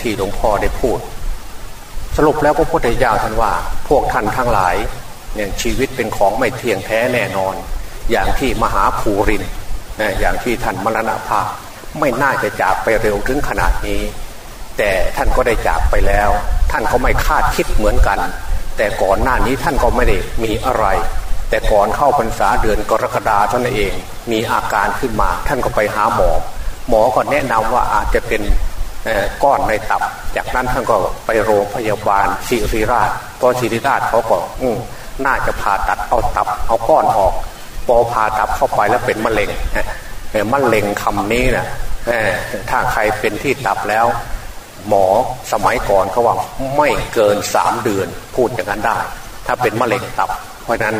ที่หลวงพ่อได้พูด สรุปแล้วพระพุทธเจ้าท่านว่า พวกท่านทั้งหลายเนี่ยชีวิตเป็นของไม่เที่ยงแท้แน่นอน อย่างที่มหาภูรินอย่างที่ท่านมรณภาพไม่น่าจะจากไปเร็วถึงขนาดนี้ แต่ท่านก็ได้จากไปแล้ว ท่านก็ไม่คาดคิดเหมือนกัน แต่ก่อนหน้านี้ท่านก็ไม่ได้มีอะไร แต่ก่อนเข้าพรรษาเดือนกรกฎาท่านเอง มีอาการขึ้นมา ท่านก็ไปหาหมอ หมอก็แนะนำว่าอาจจะเป็น ก้อนในตับ จากนั้นท่านก็ไปโรงพยาบาลศิริราชพอศิริราชเขาก็อืน่าจะผ่าตัดเอาตับเอาก้อนออกพอผ่าตับเข้าไปแล้วเป็นมะเร็งมะเร็งคำนี้นะถ้าใครเป็นที่ตับแล้ว หมอสมัยก่อนเขาว่าไม่เกินสามเดือน พูดอย่างนั้นได้ ถ้าเป็นมะเร็งตับ เพราะนั้น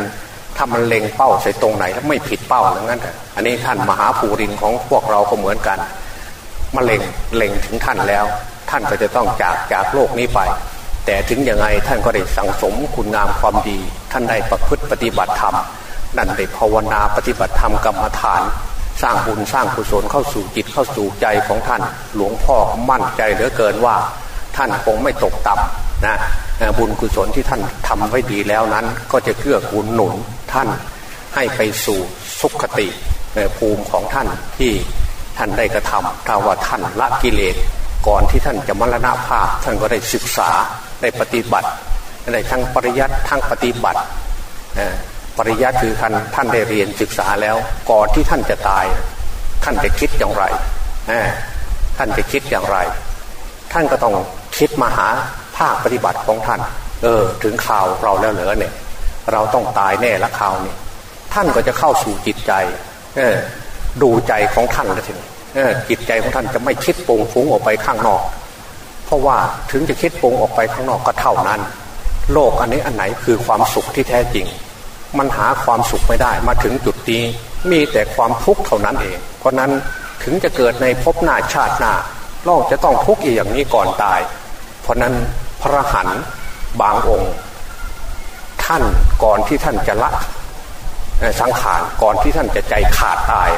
ถ้ามันเล็งเป้าใส่ตรงไหนแล้วไม่ผิดเป้าอย่างนั้นอันนี้ท่านมหาภูรินของพวกเราก็เหมือนกัน มะเร็งเล็งถึงท่านแล้ว ท่านก็จะต้องจากจากโลกนี้ไป แต่ถึงยังไงท่านก็ได้สั่งสมคุณงามความดี ท่านได้ประพฤติปฏิบัติธรรม นั่นได้ภาวนาปฏิบัติธรรมกรรมฐาน สร้างบุญสร้างกุศลเข้าสู่จิตเข้าสู่ใจของท่าน หลวงพ่อมั่นใจเหลือเกินว่า ท่านคงไม่ตกต่ำนะบุญกุศลที่ท่านทำไว้ดีแล้วนั้น ก็จะเกื้อกูลหนุนท่านให้ไปสู่สุขติภูมิของท่านที่ ท่านได้กระทำถ้าว่าท่านละกิเลสก่อนที่ท่านจะมรณภาพ ท่านก็ได้ศึกษาได้ปฏิบัติได้ทั้งปริยัติทั้งปฏิบัติปริยัติคือท่านท่านได้เรียนศึกษาแล้ว ก่อนที่ท่านจะตาย ท่านจะคิดอย่างไรท่านจะคิดอย่างไร ท่านก็ต้องคิดมาหาภาคปฏิบัติของท่าน เออ ถึงข่าวเราแล้วเหรอเนี่ย เราต้องตายแน่ละข่าวนี้ท่านก็จะเข้าสู่จิตใจ เออ ดูใจของท่านแล้วทีนี้ จิตใจของท่านจะไม่คิดปงฟุ้งออกไปข้างนอก เพราะว่าถึงจะคิดปงออกไปข้างนอกก็เท่านั้น โลกอันนี้อันไหนคือความสุขที่แท้จริง มันหาความสุขไม่ได้มาถึงจุดนี้มีแต่ความทุกข์เท่านั้นเอง เพราะนั้นถึงจะเกิดในภพหน้าชาติหน้าเราจะต้องทุกข์อย่างนี้ก่อนตาย เพราะนั้นพระหันบางองค์ ท่านก่อนที่ท่านจะละสังขารก่อนที่ท่านจะใจขาดตาย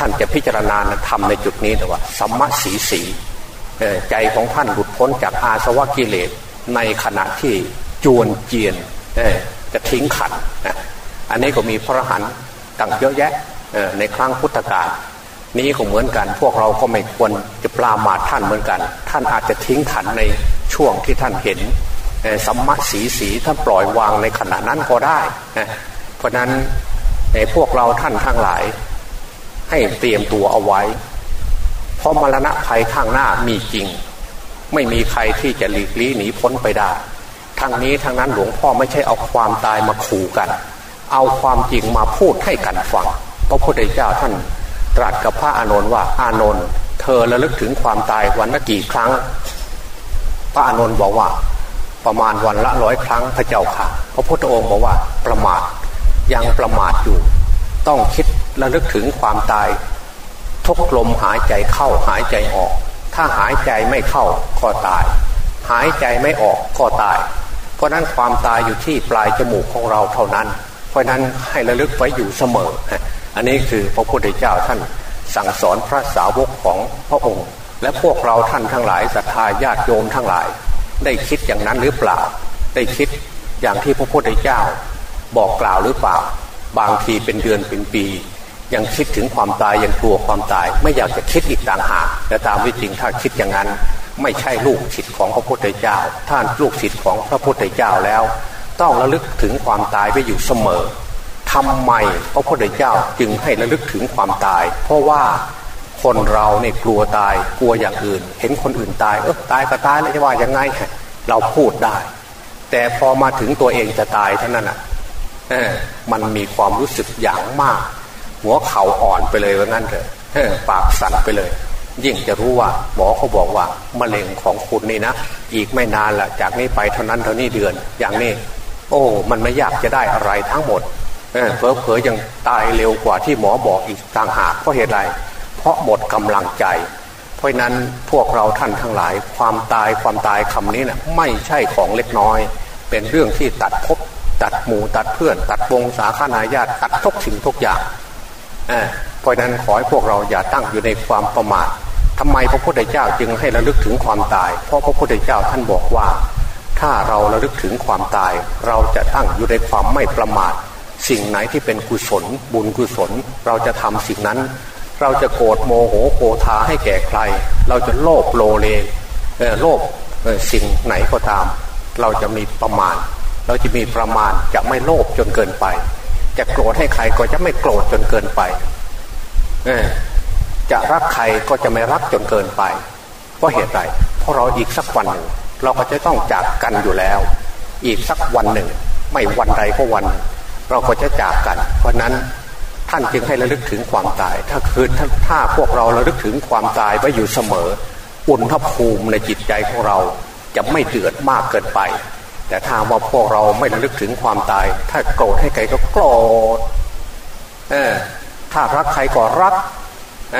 ท่านจะพิจารณาทำในจุดนี้แต่ว่าสัมมาสีสีใจของท่านหลุดพ้นจากอาสวะกิเลสในขณะที่จวนเจียนจะทิ้งขันนะอันนี้ก็มีพระหันตั้งเยอะแยะในครั้งพุทธกาลนี้ก็เหมือนกัน พวกเราก็ไม่ควรจะปลามาท่านเหมือนกัน ท่านอาจจะทิ้งขันในช่วงที่ท่านเห็นสัมมาสีสีท่านปล่อยวางในขณะนั้นก็ได้ เพราะนั้นในพวกเราท่านทั้งหลาย ให้เตรียมตัวเอาไว้ เพราะมรณะภัยข้างหน้ามีจริง ไม่มีใครที่จะหลีกลี่หนีพ้นไปได้ทั้งนี้ทั้งนั้นหลวงพ่อไม่ใช่เอาความตายมาขู่กัน เอาความจริงมาพูดให้กันฟังพระพุทธเจ้าท่านตรัสกับพระอานนท์ว่าอานนท์เธอระลึกถึงความตายวันละกี่ครั้ง พระอานนท์บอกว่า ประมาณวันละร้อยครั้งพระเจ้าค่ะ พระพุทธองค์บอกว่าประมาทยังประมาทอยู่ ต้องคิด ระลึกถึงความตาย ทุกลมหายใจเข้าหายใจออก ถ้าหายใจไม่เข้าก็ตาย หายใจไม่ออกก็ตาย เพราะนั้นความตายอยู่ที่ปลายจมูกของเราเท่านั้น เพราะนั้นให้ระลึกไว้อยู่เสมอ อันนี้คือพระพุทธเจ้าท่านสั่งสอนพระสาวกของพระองค์ และพวกเราท่านทั้งหลายศรัทธาญาติโยมทั้งหลาย ได้คิดอย่างนั้นหรือเปล่า ได้คิดอย่างที่พระพุทธเจ้า บอกกล่าวหรือเปล่า บางทีเป็นเดือนเป็นปี ยังคิดถึงความตายยังกลัวความตาย ไม่อยากจะคิดอีกต่างหากแต่ตามวิจริงถ้าคิดอย่างนั้น ไม่ใช่ลูกศิษย์ของพระพุทธเจ้า ท่านลูกศิษย์ของพระพุทธเจ้าแล้ว ต้องระลึกถึงความตายไปอยู่เสมอทำไมพระพุทธเจ้าจึงให้ระลึกถึงความตาย เพราะว่าคนเราเนี่ยกลัวตายกลัวอย่างอื่น เห็นคนอื่นตายเออตายก็ตายแล้วจะว่ายังไงเราพูดได้ แต่พอมาถึงตัวเองจะตายเท่านั้นอะมันมีความรู้สึกอย่างมาก หัวเข่าอ่อนไปเลยว่างั้นเถอะปากสั่นไปเลย ยิ่งจะรู้ว่า หมอเขาบอกว่ามะเร็งของคุณนี่นะอีกไม่นานละจากนี้ไปเท่านั้นเท่านี้เดือน อย่างนี้ โอ้ มันไม่ยากจะได้อะไรทั้งหมดเพอเพอยังตายเร็วกว่าที่หมอบอกอีกต่างหากเพราะเหตุไร เพราะหมดกำลังใจ เพราะนั้นพวกเราท่านทั้งหลาย ความตายความตายคำนี้นะ่ะไม่ใช่ของเล็กน้อย เป็นเรื่องที่ตัดภพตัดหมู่ตัดเพื่อน ตัดวงสาขานายาตตัดทุกสิ่งทุกอย่าง เพราะนั้นขอให้พวกเราอย่าตั้งอยู่ในความประมาททำไมพระพุทธเจ้าจึงให้ระลึกถึงความตาย เพราะพระพุทธเจ้าท่านบอกว่า ถ้าเราระลึกถึงความตาย เราจะตั้งอยู่ในความไม่ประมาท สิ่งไหนที่เป็นกุศล บุญกุศล เราจะทำสิ่งนั้น เราจะโกรธโมโหโกธาให้แก่ใคร เราจะโลภโลเลโลภสิ่งไหนก็ตาม เราจะมีประมาทเราจะมีประมาณจะไม่โลภจนเกินไป จะโกรธให้ใครก็จะไม่โกรธจนเกินไปจะรักใครก็จะไม่รักจนเกินไป เพราะเหตุไรเพราะเราอีกสักวันหนึ่งเราก็จะต้องจากกันอยู่แล้ว อีกสักวันหนึ่ง ไม่วันใดก็วัน เราก็จะจากกัน เพราะนั้นท่านจึงให้ระลึกถึงความตาย ถ้าคือถ้าถ้าพวกเราระลึกถึงความตายไว้อยู่เสมอ อุณหภูมิในจิตใจของเราจะไม่เดือดมากเกินไป แต่ถ้าว่าพวกเราไม่ระลึกถึงความตาย ถ้าโกรธให้ใครก็โกรธเออถ้ารักใครก็รักอ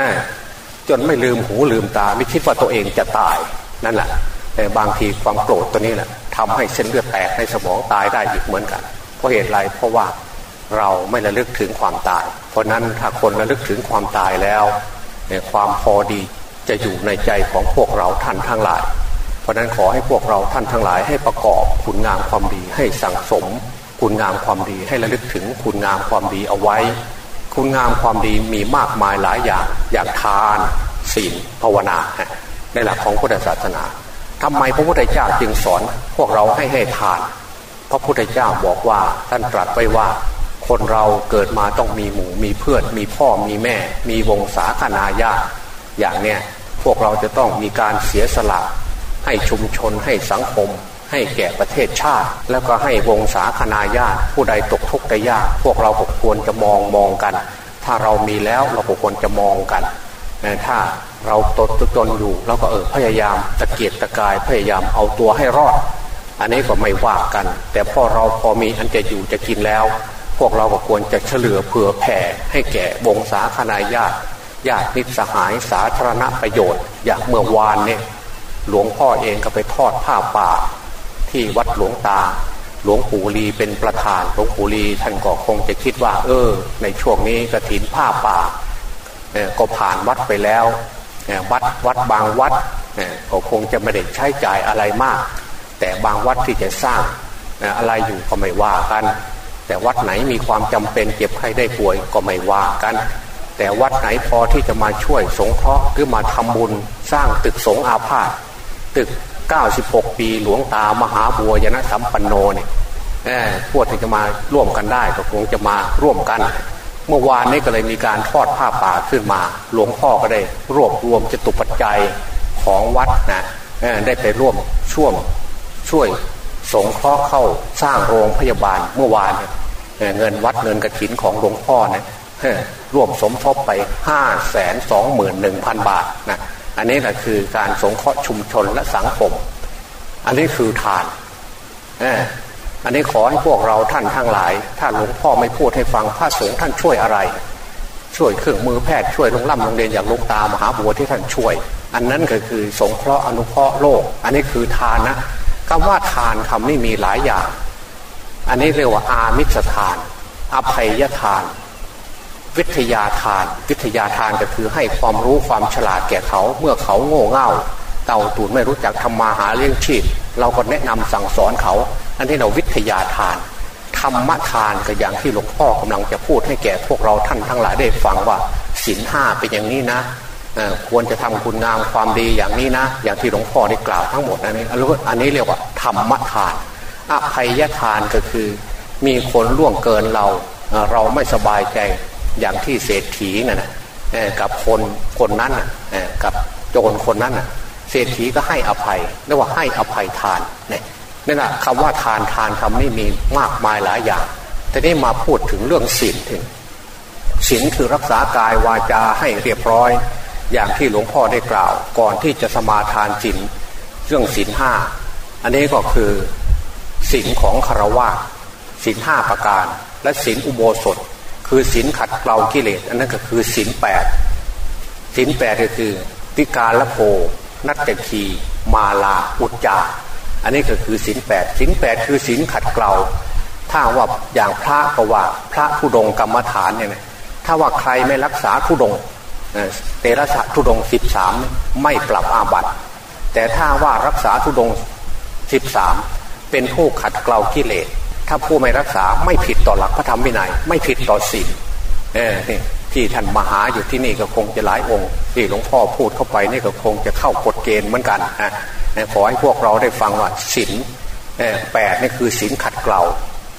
จนไม่ลืมหูลืมตา ไม่คิดว่าตัวเองจะตายนั่นแหละแต่บางทีความโกรธตัวนี้แหละทำให้เส้นเลือดแตกในสมองตายได้อีกเหมือนกันเพราะเหตุไรเพราะว่าเราไม่ระลึกถึงความตาย เพราะนั้นถ้าคนระลึกถึงความตายแล้วความพอดีจะอยู่ในใจของพวกเราท่านทั้งหลาย ราะนั้นขอให้พวกเราท่านทั้งหลายให้ประกอบคุณงามความดี ให้สั่งสม คุณงามความดีให้ระลึกถึงคุณงามความดีเอาไว้ คุณงามความดีมีมากมายหลายอย่างอย่างทานศีลภาวนาในหลักของพุทธศาสนาทำไมพระพุทธเจ้าจึงสอนพวกเราให้ให้ทาน พระพุทธเจ้าบอกว่าท่านตรัสไว้ว่า คนเราเกิดมาต้องมีหมู่มีเพื่อน มีพ่อมีแม่ มีวงศาคณาญาติอย่างเนี้ยพวกเราจะต้องมีการเสียสละ ให้ชุมชนให้สังคม ให้แก่ประเทศชาติ แล้วก็ให้วงศาคณาญาติผู้ใดตกทุกข์ได้ยาก พวกเราควรจะมองมองกัน ถ้าเรามีแล้วเราควรจะมองกันถ้าเราตดจนอยู่เราก็เออพยายามตะเกียกตะกายพยายามเอาตัวให้รอด อันนี้ก็ไม่ว่ากัน แต่พอเราพอมีอันจะอยู่จะกินแล้ว พวกเราก็ควรจะเฉลือเผื่อแผ่ให้แก่วงศาคณาญาติญาติมิตรสหายสาธารณประโยชน์ อย่างเมื่อวานเนี่ย หลวงพ่อเองก็ไปทอดผ้าป่า ที่วัดหลวงตา หลวงปู่ลีเป็นประธาน หลวงปู่ลีท่านก็คงจะคิดว่า เออ ในช่วงนี้กระถินผ้าป่าก็ผ่านวัดไปแล้ววัดวัดบางวัดก็คงจะไม่ได้ใช้จ่ายอะไรมาก แต่บางวัดที่จะสร้างอะไรอยู่ก็ไม่ว่ากัน แต่วัดไหนมีความจำเป็นเจ็บไข้ได้ป่วยก็ไม่ว่ากัน แต่วัดไหนพอที่จะมาช่วยสงเคราะห์หรือมาทำบุญสร้างตึกสงอาพาธ ตึก 96 ปี หลวงตามหาบัวยนะสัมปันโนเนี่ยพวกที่จะมาร่วมกันได้ก็คงจะมาร่วมกัน เมื่อวานนี้ก็เลยมีการทอดผ้าป่าขึ้นมา หลวงพ่อก็ได้รวบรวมจตุปัจจัยของวัดนะได้ไปร่วมช่วงช่วยสงเคราะห์เข้าสร้างโรงพยาบาลเมื่อวานเงินวัดเงินกระถินของหลวงพ่อเนี่ยร่วมสมทบไปห้าแสนสองหมื่นหนึ่งพันบาทนะ อันนี้แหละคือการสงเคราะห์ชุมชนและสังคม อันนี้คือทานอันนี้ขอให้พวกเราท่านทั้งหลาย ถ้าหลวงพ่อไม่พูดให้ฟังพระสงฆ์ท่านช่วยอะไร ช่วยเครื่องมือแพทย์ช่วยโรงล่ำโรงเรียนอย่างลูกตามหาบัวที่ท่านช่วย อันนั้นก็คือสงเคราะห์อนุเคราะห์โลก อันนี้คือทานนะคำว่าทานคำนี้มีหลายอย่าง อันนี้เรียกว่าอามิสทาน อภัยทาน วิทยาทาน วิทยาทานก็คือให้ความรู้ความฉลาดแก่เขาเมื่อเขาโง่เง่าเต่าตูนไม่รู้จักทำมาหาเลี้ยงชีพ เราก็แนะนำสั่งสอนเขาอันที่เราวิทยาทานธรรมทานก็อย่างที่หลวงพ่อกำลังจะพูดให้แก่พวกเราท่านทั้งหลายได้ฟังว่าศีลห้าเป็นอย่างนี้นะควรจะทำคุณงามความดีอย่างนี้นะ อย่างที่หลวงพ่อได้กล่าวทั้งหมดอันนี้อันนี้เรียกว่าธรรมทานอภัยทานก็คือ มีคนล่วงเกินเราเราไม่สบายใจ อย่างที่เศรษฐีน่ะนะกับคนคนนั้นกับโจรคนนั้นเศรษฐีก็ให้อภัยเรียกว่าให้อภัยทานเนี่ยนี่แหละคำว่าทานทานคำนี้มีมากมายหลายอย่าง แต่นี่มาพูดถึงเรื่องศีลถึงศีลคือรักษากายวาจาให้เรียบร้อย อย่างที่หลวงพ่อได้กล่าว ก่อนที่จะสมาทานศีลเรื่องศีลห้าอันนี้ก็คือศีลของคารวะศีลห้าประการ และศีลอุโบสถ คือศีลขัดเกลากิเลสอันนั้นก็คือศีลแปดศีลแปดก็คือพิการละโพนัตตคีมาลาอุจจาอันนี้ก็คือศีลแปดศีลแปดคือศีลขัดเกลาถ้าว่าอย่างพระก็ว่าพระผู้ดงกรรมฐานเนี่ยถ้าว่าใครไม่รักษาผู้ดงเตระสะทุดงสิบสามไม่ปรับอาบัติ แต่ถ้าว่ารักษาทุดงสิบสามเป็นผู้ขัดเกลากิเลส ถ้าผู้ไม่รักษาไม่ผิดต่อหลักพระธรรมวินัย ไม่ผิดต่อศีลเออนี่ที่ท่านมหาอยู่ที่นี่ก็คงจะหลายองค์ ที่หลวงพ่อพูดเข้าไปนี่ก็คงจะเข้ากฎเกณฑ์เหมือนกันนะขอให้พวกเราได้ฟังว่าศีลแปดนี่คือศีลขัดเกลา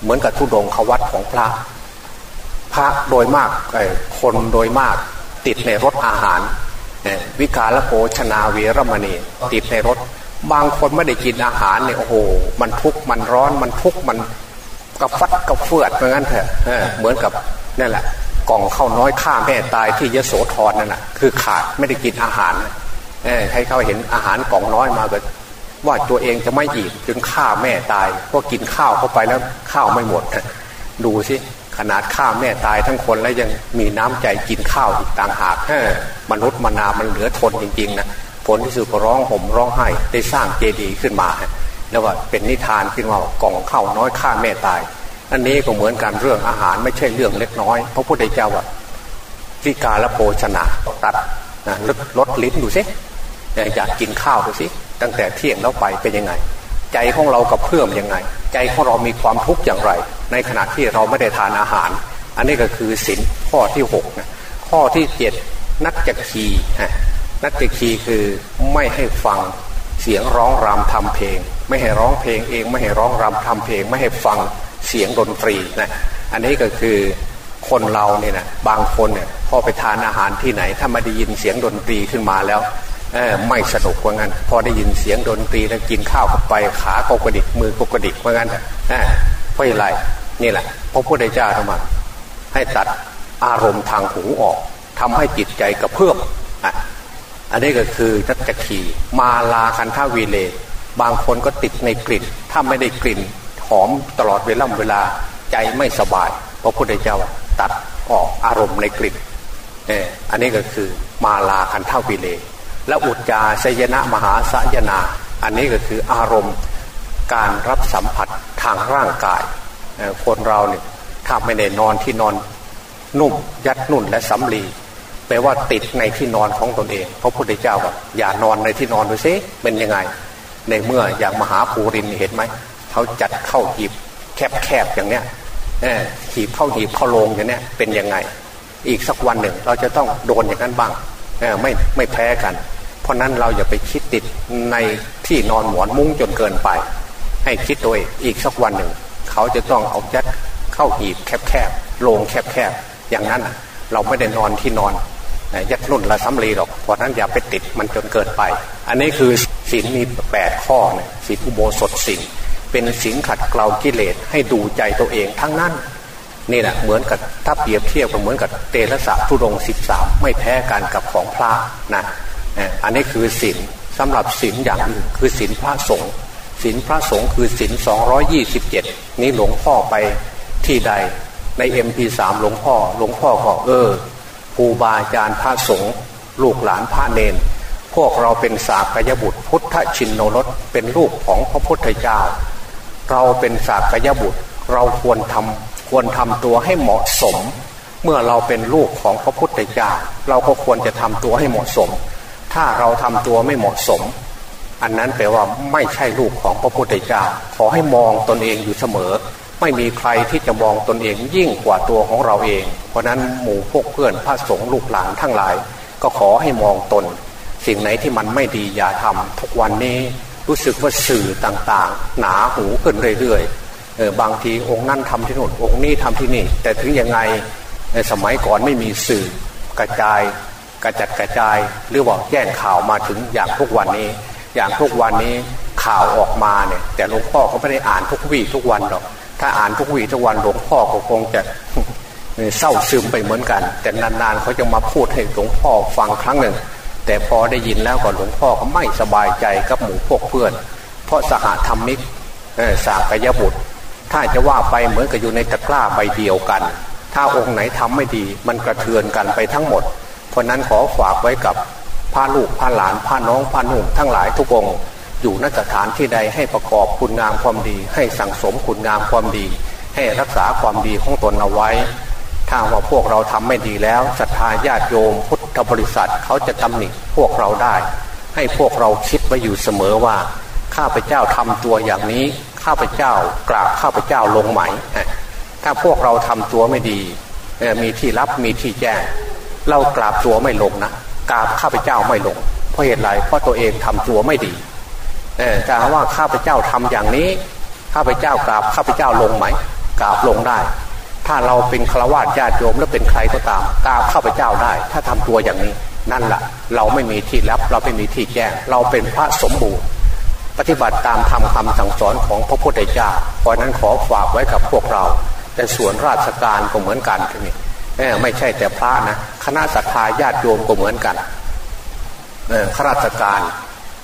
เหมือนกับทุดงขวัตของพระ พระโดยมากคนโดยมากติดในรถอาหารวิกาลโภชนาเวรมณีติดในรถ บางคนไม่ได้กินอาหารเนี่ยโอ้โห มันทุกข์มันร้อนมันทุกข์มัน กระฟัดกระเฟือดเหมือนกันเถอะเหมือนกับนั่นแหละกล่องข้าวน้อยฆ่าแม่ตายที่ยโสธรนั่นแหะคือขาดไม่ได้กินอาหารให้เขาเห็นอาหารกล่องน้อยมาก็ว่าตัวเองจะไม่อิ่มจนฆ่าแม่ตายเพราะกินข้าวเข้าไปแล้วข้าวไม่หมดดูสิขนาดข้าแม่ตายทั้งคนแล้วยังมีน้ำใจกินข้าวอีกต่างหากมนุษย์มนามันเหลือทนจริงๆนะผลที่สุดก็ร้องห่มร้องไห้ได้สร้างเจดีย์ขึ้นมา แล้วว่าเป็นนิทานขึ้นว่ากล่องข้าวน้อยข้าแม่ตาย อันนี้ก็เหมือนกันเรื่องอาหารไม่ใช่เรื่องเล็กน้อยเพราะพุทธเจ้าว่าวิกาและโภชนะตัดลดลดลิ้นดูสิอยากกินข้าวดูสิตั้งแต่เที่ยงแล้วไปเป็นยังไง ใจของเรากับเพื่อมยังไง ใจของเรามีความทุกข์อย่างไร ในขณะที่เราไม่ได้ทานอาหาร อันนี้ก็คือสินข้อที่หกนะข้อที่เจ็ดนัดจักคีนัดจักคีคือไม่ให้ฟังเสียงร้องรำทำเพลง ไม่ให้ร้องเพลงเอง ไม่ให้ร้องรำทำเพลง ไม่ให้ฟังเสียงดนตรีนะอันนี้ก็คือคนเราเนี่ยนะบางคนเนี่ยพอไปทานอาหารที่ไหน ถ้ามาได้ยินเสียงดนตรีขึ้นมาแล้วไม่สนุกว่างั้น พอได้ยินเสียงดนตรีแล้วกินข้าวเข้าไปขาก็กระดิกมือก็กระดิกว่างั้นเพราะอะไรนี่แหละพระพุทธเจ้าทำมาให้ตัดอารมณ์ทางหูออกทำให้จิตใจกระเพื่อมอะอันนี้ก็คือทัตจขีมาลาคันท่าวีเล บางคนก็ติดในกลิ่น ถ้าไม่ได้กลิ่นหอมตลอดเวลาเวลาใจไม่สบายพระพุทธเจ้าตัดออกอารมณ์ในกลิ่นเอออันนี้ก็คือมาลาคันท่าวีเล และอุจจาสยนะมหาสยนา อันนี้ก็คืออารมณ์การรับสัมผัสทางร่างกาย คนเราเนี่ยถ้าไม่ได้นอนที่นอนนุ่มยัดนุ่นและสำลีแปลว่าติดในที่นอนของตนเอง พระพุทธเจ้าบอกอย่านอนในที่นอนดูซิเป็นยังไง ในเมื่ออย่างมหาภูรินเห็นไหมเขาจัดเข้าหีบแคบๆอย่างเนี้ยหีบเข้าหีบเข้าลงอย่างเนี้ยเป็นยังไง อีกสักวันหนึ่งเราจะต้องโดนอย่างนั้นบ้างไม่ไม่แพ้กัน เพราะนั้นเราอย่าไปคิดติดในที่นอนหมอนมุ้งจนเกินไป ให้คิดโดยอีกสักวันหนึ่ง เขาจะต้องเอายัดเข้าหีบแคบๆลงแคบๆอย่างนั้นเราไม่ได้นอนที่นอน ยัดนุ่นละสำลีหรอกเพราะนั้นอย่าไปติดมันจนเกินไป อันนี้คือศีลมีแปดข้อเนี่ยศีลอุโบสถศีลเป็นศีลขัดเกลากิเลสให้ดูใจตัวเองทั้งนั้นนี่แหละเหมือนกับถ้าเปรียบเทียบกับเหมือนกับเตระสะทุดงสิบสามไม่แพ้กันกับของพระนะอันนี้คือศีลสำหรับศีลอย่างอื่นคือศีลพระสงฆ์ศีลพระสงฆ์คือศีลสองร้อยี่สิบเจ็ดนี้หลวงพ่อไปที่ใดในเอ็มพีสามหลวงพ่อหลวงพ่อก็เออ ครูบาอาจารย์พระสงฆ์ลูกหลานพระเนน พวกเราเป็นสากยบุตร พุทธชินโนรสเป็นลูกของพระพุทธเจ้า เราเป็นสากยบุตรเราควรทำควรทำตัวให้เหมาะสม เมื่อเราเป็นลูกของพระพุทธเจ้า เราก็ควรจะทำตัวให้เหมาะสม ถ้าเราทำตัวไม่เหมาะสม อันนั้นแปลว่าไม่ใช่ลูกของพระพุทธเจ้า ขอให้มองตนเองอยู่เสมอ ไม่มีใครที่จะมองตนเองยิ่งกว่าตัวของเราเอง เพราะนั้นหมู่พวกเพื่อนพระสงฆ์ลูกหลานทั้งหลาย ก็ขอให้มองตน สิ่งไหนที่มันไม่ดีอย่าทำทุกวันนี้รู้สึกว่าสื่อต่างๆ หนาหูขึ้นเรื่อยๆเออบางทีองค์นั่นทำที่นู่นองค์นี้ทำที่นี่ แต่ถึงยังไงในสมัยก่อนไม่มีสื่อกระจายกระจัดกระจายหรือว่าแจ้งข่าวมาถึงอย่างทุกวันนี้ อย่างทุกวันนี้ข่าวออกมาเนี่ยแต่หลวงพ่อเขาไม่ได้อ่านทุกวี่ทุกวันหรอก ถ้าอ่านทุกวีทุกวันหลวงพ่อก็คงจะเศร้าซึมไปเหมือนกัน แต่นานๆเขาจะมาพูดให้หลวงพ่อฟังครั้งหนึ่ง แต่พอได้ยินแล้วก็หลวงพ่อก็ไม่สบายใจกับหมู่พวกเพื่อน เพราะสหธรรมิกสากยบุตร ถ้าจะว่าไปเหมือนกับอยู่ในตะกร้าใบเดียวกัน ถ้าองค์ไหนทำไม่ดีมันกระเทือนกันไปทั้งหมด เพราะนั้นขอฝากไว้กับพาลูกพาหลานพาน้องพาหนุ่มทั้งหลายทุกองค์ อยู่นสถานที่ใดให้ประกอบคุณงามความดี ให้สั่งสมคุณงามความดี ให้รักษาความดีของตนเอาไว้ ถ้าว่าพวกเราทำไม่ดีแล้วศรัทธาญาติโยม พุทธบริษัทเขาจะตำหนิพวกเราได้ ให้พวกเราคิดไว้อยู่เสมอว่า ข้าพเจ้าทำตัวอย่างนี้ ข้าพเจ้ากราบข้าพเจ้าลงไหม ถ้าพวกเราทำตัวไม่ดี มีที่รับมีที่แจ้ง เรากราบตัวไม่ลงนะกราบข้าพเจ้าไม่ลง เพราะเหตุไรเพราะตัวเองทำตัวไม่ดี แต่ว่าข้าพเจ้าทำอย่างนี้ ข้าพเจ้ากราบข้าพเจ้าลงไหมกราบลงได้ ถ้าเราเป็นฆราวาสญาติโยมแล้วเป็นใครก็ตามกราบข้าพเจ้าได้ ถ้าทำตัวอย่างนี้นั่นแหละเราไม่มีที่รับเราไม่มีที่แจ้งเราเป็นพระสมบูรณ์ ปฏิบัติตามธรรมคาสั่งสอนของพระพุทธเจ้าเพราะนั้นขอฝากไว้กับพวกเรา แต่ส่วนราชการก็เหมือนกันทีนี้ไม่ใช่แต่พระนะคณะสัตยาญาติโยมก็เหมือนกันข้าราชการ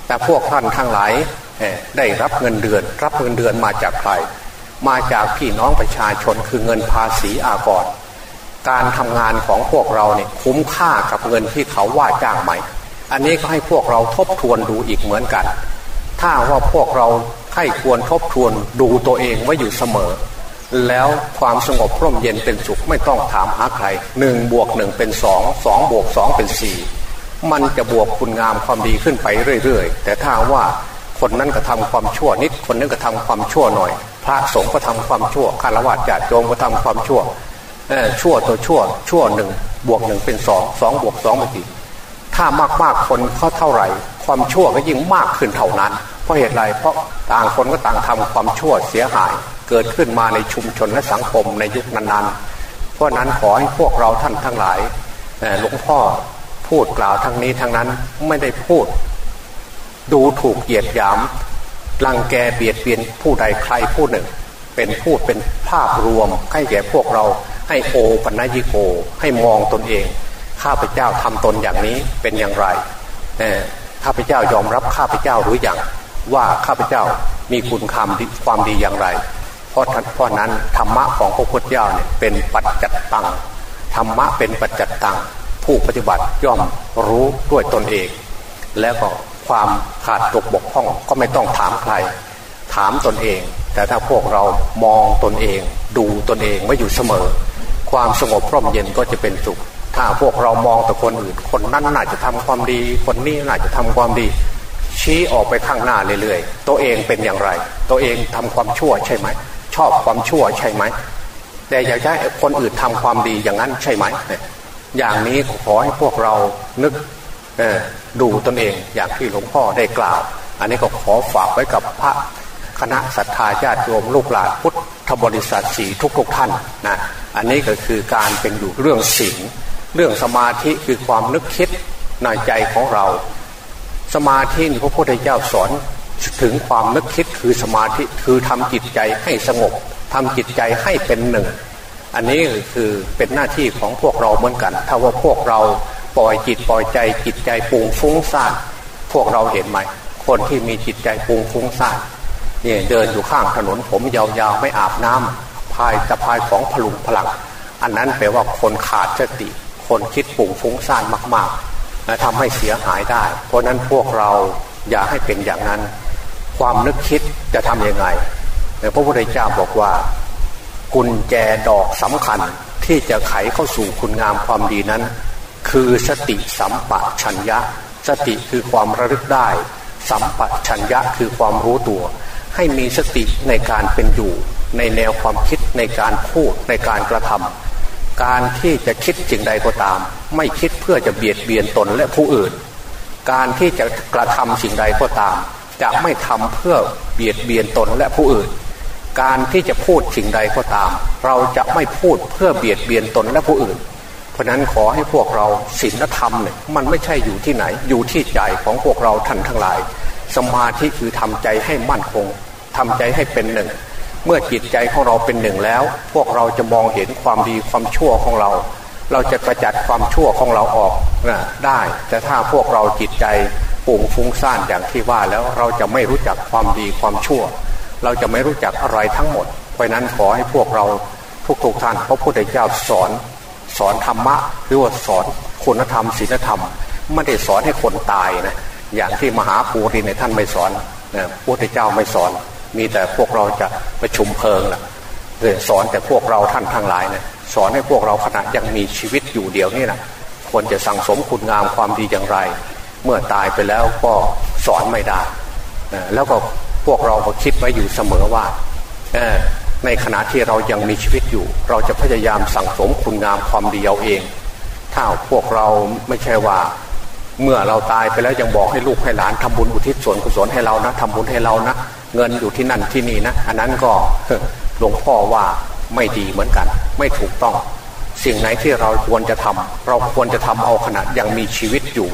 แต่พวกท่านทั้งหลายได้รับเงินเดือน รับเงินเดือนมาจากใคร มาจากพี่น้องประชาชนคือเงินภาษีอากร การทำงานของพวกเราเนี่ยคุ้มค่ากับเงินที่เขาว่าจ้างไหม อันนี้ก็ให้พวกเราทบทวนดูอีกเหมือนกัน ถ้าว่าพวกเราให้ควรทบทวนดูตัวเองไว้อยู่เสมอ แล้วความสงบร่มเย็นเป็นสุขไม่ต้องถามหาใครหนึ่งบวกหนึ่งเป็นสองสองบวกสองเป็นสี่ มันจะบวกคุณงามความดีขึ้นไปเรื่อยๆ แต่ถ้าว่าคนนั้นก็ทำความชั่วนิด คนนั้นก็ทำความชั่วหน่อย พระสงฆ์ก็ทำความชั่วคารวะญาติโยมก็ทำความชั่วชั่วตัวชั่ว ชั่วหนึ่งบวกหนึ่งเป็นสองสองบวกสองเป็นสี่ถ้ามากมากคนเขาเท่าไหร่ ความชั่วก็ยิ่งมากขึ้นเท่านั้น เพราะเหตุไรเพราะต่างคนก็ต่างทำความชั่วเสียหาย เกิดขึ้นมาในชุมชนและสังคมในยุคนั้นๆ เพราะนั้นขอให้พวกเราท่านทั้งหลายหลวงพ่อ พูดกล่าวทั้งนี้ทั้งนั้นไม่ได้พูด ดูถูกเหยียดหยามลังแกเบียดเบียนผู้ใดใครผู้หนึ่ง เป็นพูดเป็นภาพรวมให้แก่พวกเราให้โอปัญญิโกให้มองตนเอง ข้าพเจ้าทำตนอย่างนี้เป็นอย่างไรข้าพเจ้ายอมรับข้าพเจ้าหรืออยังว่าข้าพเจ้ามีคุณคำความดีอย่างไร เพราะเพราะนั้นธรรมะของพระพุทธเจ้าเนี่ยเป็นปัจจัตตังธรรมะเป็นปัจจัตตัง ผู้ปฏิบัติย่อมรู้ด้วยตนเอง แล้วก็ความขาดตกบกพร่องก็ไม่ต้องถามใคร ถามตนเอง แต่ถ้าพวกเรามองตนเอง ดูตนเองไว้อยู่เสมอ ความสงบพร่มเย็นก็จะเป็นสุข ถ้าพวกเรามองแต่คนอื่น คนนั้นน่าจะทำความดี คนนี้น่าจะทำความดี ชี้ออกไปข้างหน้าเรื่อยๆ ตัวเองเป็นอย่างไร ตัวเองทำความชั่วใช่ไหม ชอบความชั่วใช่ไหม แต่อยากให้คนอื่นทำความดีอย่างนั้นใช่ไหม อย่างนี้ขอให้พวกเรานึกดูตนเองอย่างที่หลวงพ่อได้กล่าว อันนี้ก็ขอฝากไว้กับพระคณะศรัทธาญาติโยมลูกหลานพุทธบริษัทสีทุกๆท่านนะอันนี้ก็คือการเป็นอยู่เรื่องศีลเรื่องสมาธิคือความนึกคิดในใจของเรา สมาธิพระพุทธเจ้าสอนถึงความนึกคิดคือสมาธิคือทำจิตใจให้สงบทำจิตใจให้เป็นหนึ่ง อันนี้คือเป็นหน้าที่ของพวกเราเหมือนกัน ถ้าว่าพวกเราปล่อยจิตปล่อยใจจิตใจปุงฟุ้งซ่านพวกเราเห็นไหมคนที่มีจิตใจปุงฟุ้งซ่านเนี่ยเดินอยู่ข้างถนนผมยาวๆไม่อาบน้ำพายตะพายของพลุงพลัง อันนั้นแปลว่าคนขาดสติ คนคิดปุงฟุ้งซ่านมากๆและทำให้เสียหายได้ เพราะนั้นพวกเราอย่าให้เป็นอย่างนั้น ความนึกคิดจะทำยังไงพระพุทธเจ้าบอกว่า กุญแจดอกสำคัญที่จะไขเข้าสู่คุณงามความดีนั้น คือสติสัมปชัญญะ สติคือความระลึกได้ สัมปชัญญะคือความรู้ตัว ให้มีสติในการเป็นอยู่ ในแนวความคิดในการพูดในการกระทำการที่จะคิดสิ่งใดก็ตาม ไม่คิดเพื่อจะเบียดเบียนตนและผู้อื่น การที่จะกระทำสิ่งใดก็ตาม จะไม่ทำเพื่อเบียดเบียนตนและผู้อื่น การที่จะพูดสิ่งใดก็ตาม เราจะไม่พูดเพื่อเบียดเบียนตนและผู้อื่น เพราะนั้นขอให้พวกเราศีลธรรมเนี่ยมันไม่ใช่อยู่ที่ไหน อยู่ที่ใจของพวกเราท่านทั้งหลาย สมาธิคือทำใจให้มั่นคงทำใจให้เป็นหนึ่ง เมื่อจิตใจของเราเป็นหนึ่งแล้ว พวกเราจะมองเห็นความดีความชั่วของเรา เราจะกระจัดความชั่วของเราออกนะได้ แต่ถ้าพวกเราจิตใจปุ่งฟุ้งซ่านอย่างที่ว่าแล้วเราจะไม่รู้จักความดีความชั่ว เราจะไม่รู้จักอะไรทั้งหมด เพราะนั้นขอให้พวกเราทุกๆท่านพระพุทธเจ้าสอนสอนธรรมะหรือว่าสอนคุณธรรมศีลธรรมไม่ได้สอนให้คนตายนะอย่างที่มหาภูริในท่านไม่สอนนะพระพุทธเจ้าไม่สอน มีแต่พวกเราจะประชุมเพลิงแหละสอนแต่พวกเราท่านทั้งหลายนะสอนให้พวกเราขณะยังมีชีวิตอยู่เดียวนี่นะควรจะสั่งสมคุณงามความดีอย่างไร เมื่อตายไปแล้วก็สอนไม่ได้ แล้วก็ พวกเราก็คิดไว้อยู่เสมอว่าในขณะที่เรายังมีชีวิตอยู่ เราจะพยายามสั่งสมคุณงามความดีเอาเอง ถ้าพวกเราไม่ใช่ว่า เมื่อเราตายไปแล้วยังบอกให้ลูกให้หลานทำบุญอุทิศส่วนกุศลให้เรานะทำบุญให้เรานะเงินอยู่ที่นั่นที่นี่นะอันนั้นก็หลวงพ่อว่าไม่ดีเหมือนกัน ไม่ถูกต้อง สิ่งไหนที่เราควรจะทำเราควรจะทำเอาขณะยังมีชีวิตอยู่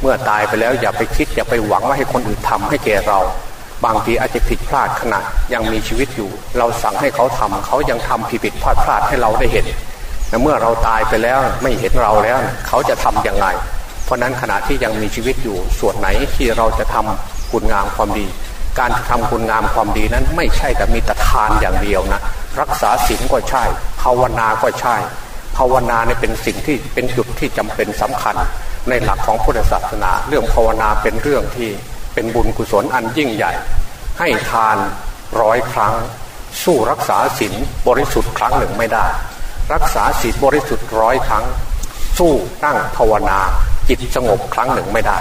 เมื่อตายไปแล้วอย่าไปคิดอย่าไปหวังว่าให้คนอื่นทำให้แก่เรา บางทีอาจจะผิดพลาดขณะยังมีชีวิตอยู่ เราสั่งให้เขาทำเขายังทำผิดผิดพลาดพลาดให้เราได้เห็นแต่เมื่อเราตายไปแล้วไม่เห็นเราแล้วเขาจะทํำยังไง เพราะนั้นขณะที่ยังมีชีวิตอยู่ส่วนไหนที่เราจะทำคุณงามความดี การทำคุณงามความดีนั้นไม่ใช่แต่มีแต่ทานอย่างเดียวนะรักษาศีลก็ใช่ภาวนาก็ใช่ภาวนาเนี่ยเป็นสิ่งที่เป็นจุดที่จำเป็นสำคัญ ในหลักของพุทธศาสนา เรื่องภาวนาเป็นเรื่องที่ เป็นบุญกุศลอันยิ่งใหญ่ ให้ทานร้อยครั้ง สู้รักษาศีลบริสุทธิ์ครั้งหนึ่งไม่ได้ รักษาศีลบริสุทธิ์ร้อยครั้ง สู้นั่งภาวนาจิตสงบครั้งหนึ่งไม่ได้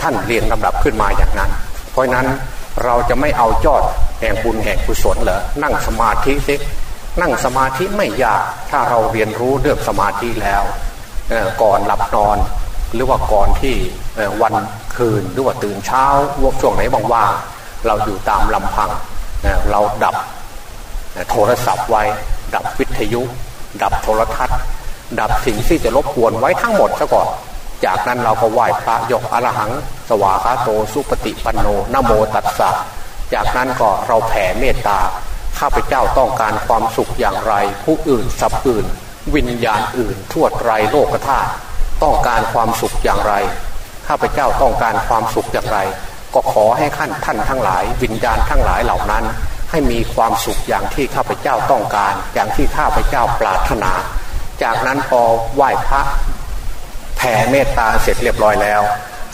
ท่านเรียงลำดับขึ้นมาอย่างนั้น เพราะนั้นเราจะไม่เอายอดแห่งบุญแห่งกุศลเหรอนั่งสมาธิสินั่งสมาธิไม่ยากถ้าเราเรียนรู้เรื่องสมาธิแล้วก่อนหลับนอน หรือว่าก่อนที่วัน คืนหรือว่าตื่นเช้าวกช่วงไหนว่างๆเราอยู่ตามลำพังเราดับโทรศัพท์ไว้ ดับวิทยุ ดับโทรทัศน์ ดับสิ่งที่จะรบกวนไว้ทั้งหมดซะก่อน จากนั้นเราก็ไหว้พระยกอรหัง สวาคาโตสุปฏิปันโนนโมตัสสะจากนั้นก็เราแผ่เมตตาข้าพเจ้าต้องการความสุขอย่างไร ผู้อื่นสับอื่น วิญญาณอื่นทั่วไรโลกธาตุต้องการความสุขอย่างไร ข้าพเจ้าต้องการความสุขอย่างไร ก็ขอให้ขั้นท่านทั้งหลาย วิญญาณทั้งหลายเหล่านั้น ให้มีความสุขอย่างที่ข้าพเจ้าต้องการ อย่างที่ข้าพเจ้าปรารถนา จากนั้นพอไหว้พระแผ่เมตตาเสร็จเรียบร้อยแล้ว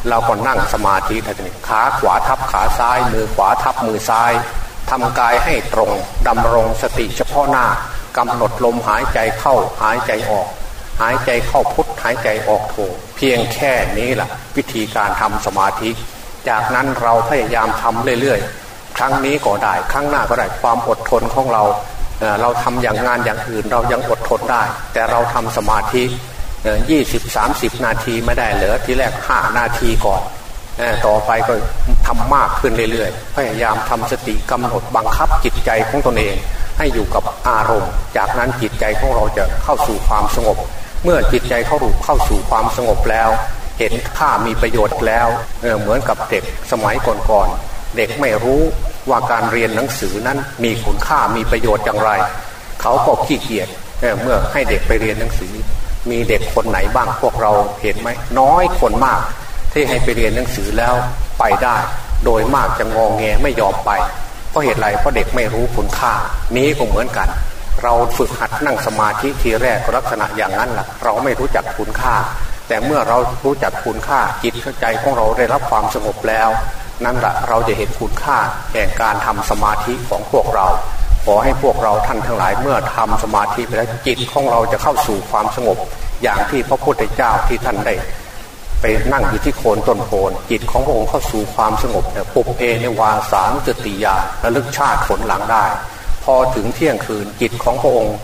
เราก็นั่งสมาธิทันทีขาขวาทับขาซ้าย มือขวาทับมือซ้ายทำกายให้ตรงดำรงสติเฉพาะหน้ากำหนดลมหายใจเข้าหายใจออก หายใจเข้าพุทหายใจออกโทเพียงแค่นี้แหละวิธีการทำสมาธิ จากนั้นเราพยายามทำเรื่อยๆ ครั้งนี้ก็ได้ครั้งหน้าก็ได้ความอดทนของเราเราทำอย่างงานอย่างอื่นเรายังอดทนได้ แต่เราทำสมาธิยี่สิบสามสิบนาทีไม่ได้เหลือที่แรกห้านาทีก่อนต่อไปก็ทำมากขึ้นเรื่อยๆ พยายามทำสติกำหนดบังคับจิตใจของตนเอง ให้อยู่กับอารมณ์ จากนั้นจิตใจของเราจะเข้าสู่ความสงบ เมื่อจิตใจเข้าเข้าสู่ความสงบแล้ว เห็นค่ามีประโยชน์แล้วเเหมือนกับเด็กสมัยก่อนๆเด็กไม่รู้ว่าการเรียนหนังสือนั้นมีคุณค่ามีประโยชน์อย่างไร เขาก็ขี้เกียจเเมื่อให้เด็กไปเรียนหนังสือ มีเด็กคนไหนบ้างพวกเราเห็นไหมน้อยคนมาก ที่ให้ไปเรียนหนังสือแล้วไปได้ โดยมากจะงองแงไม่ยอมไปเพราะเหตุไรเพราะเด็กไม่รู้คุณค่านี้ก็เหมือนกัน เราฝึกหัดนั่งสมาธิทีแรกลักษณะอย่างนั้นแหละเราไม่รู้จักคุณค่า แต่เมื่อเรารู้จักคุณค่าจิตใจของเราได้รับความสงบแล้ว นั่นแหละเราจะเห็นคุณค่าแห่งการทำสมาธิของพวกเรา ขอให้พวกเราท่านทั้งหลายเมื่อทำสมาธิไปแล้วจิตของเราจะเข้าสู่ความสงบ อย่างที่พระพุทธเจ้าที่ท่านได้ไปนั่งอยู่ที่โคนต้นโพนจิตของพระองค์เข้าสู่ความสงบเนี่ยปุบเพในวาสามจติยาระลึกชาติผลหลังได้ พอถึงเที่ยงคืนจิตของพระองค์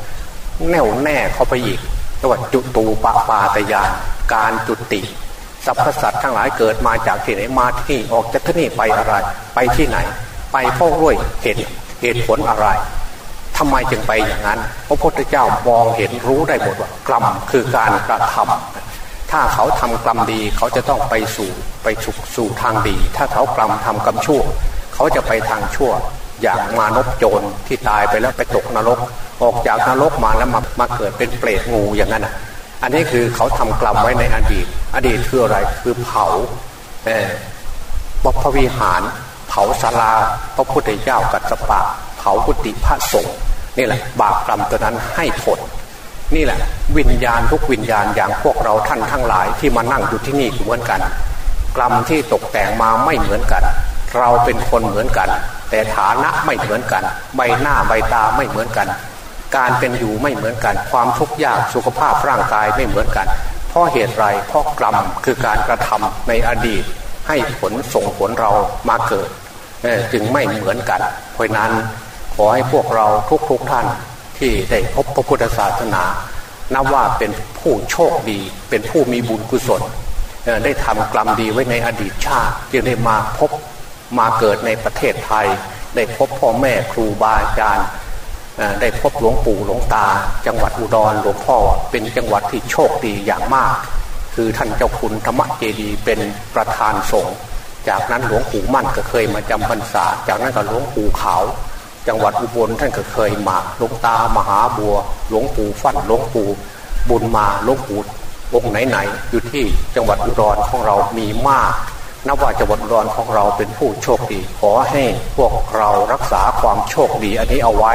แน่วแน่เข้าไปอีกจังหวัดจุตูปปาตยานการจุติสรรพสัตว์ทั้งหลายเกิดมาจากที่ไหนมาที่นี่ออกจากที่นี่ไปอะไร ไปที่ไหน ไปเพราะด้วยเหตุเหตุผลอะไรทำไมจึงไปอย่างนั้น พระพุทธเจ้ามองเห็นรู้ได้หมดว่ากรรมคือการกระทำถ้าเขาทำกรรมดีเขาจะต้องไปสู่ไปสู่สู่ทางดี ถ้าเขากรรมทำกรรมชั่ว เขาจะไปทางชั่ว อย่างมานพโจรที่ตายไปแล้วไปตกนรก ออกจากนรกมาแล้วมามาเกิดเป็นเปรตงูอย่างนั้นอะ อันนี้คือเขาทำกรรมไว้ในอดีต อดีตคืออะไรคือเผาเออพวิหารเผาศาลาพระพุทธเจ้ากัสปะ เผากุฏิพระสงฆ์นี่แหละ บาปกรรมตัวนั้นให้ผลนี่แหละ วิญญาณทุกวิญญาณอย่างพวกเราท่านทั้งหลายที่มานั่งอยู่ที่นี่เหมือนกัน กรรมที่ตกแต่งมาไม่เหมือนกัน เราเป็นคนเหมือนกัน แต่ฐานะไม่เหมือนกัน ใบหน้าใบตาไม่เหมือนกัน การเป็นอยู่ไม่เหมือนกัน ความทุกข์ยากสุขภาพร่างกายไม่เหมือนกัน เพราะเหตุไรเพราะกรรมคือการกระทำในอดีต ให้ผลส่งผลเรามาเกิดจึงไม่เหมือนกัน เพราะนั้นขอให้พวกเราทุกๆทท่านที่ได้พบพระพุทธศาสนานับว่าเป็นผู้โชคดี เป็นผู้มีบุญกุศล ได้ทำกรรมดีไว้ในอดีตชาติจึงได้มาพบ มาเกิดในประเทศไทย ได้พบพ่อแม่ครูบาอาจารย์ได้พบหลวงปู่หลวงตา จังหวัดอุดรหลวงพ่อเป็นจังหวัดที่โชคดีอย่างมาก คือท่านเจ้าคุณธรรมเจดีเป็นประธานสงฆ์จากนั้นหลวงปู่มั่นก็เคยมาจำพรรษา จากนั้นก็หลวงปู่ขาว จังหวัดอุบลท่านก็เคยมาหลวงตามหาบัว หลวงปู่ฟั่นหลวงปู่บุญมาหลวงปู่องค์ไหนๆอยู่ที่จังหวัดอุดรของเรามีมาก นับว่าจังหวัดอุดรของเราเป็นผู้โชคดี ขอให้พวกเรารักษาความโชคดีอันนี้เอาไว้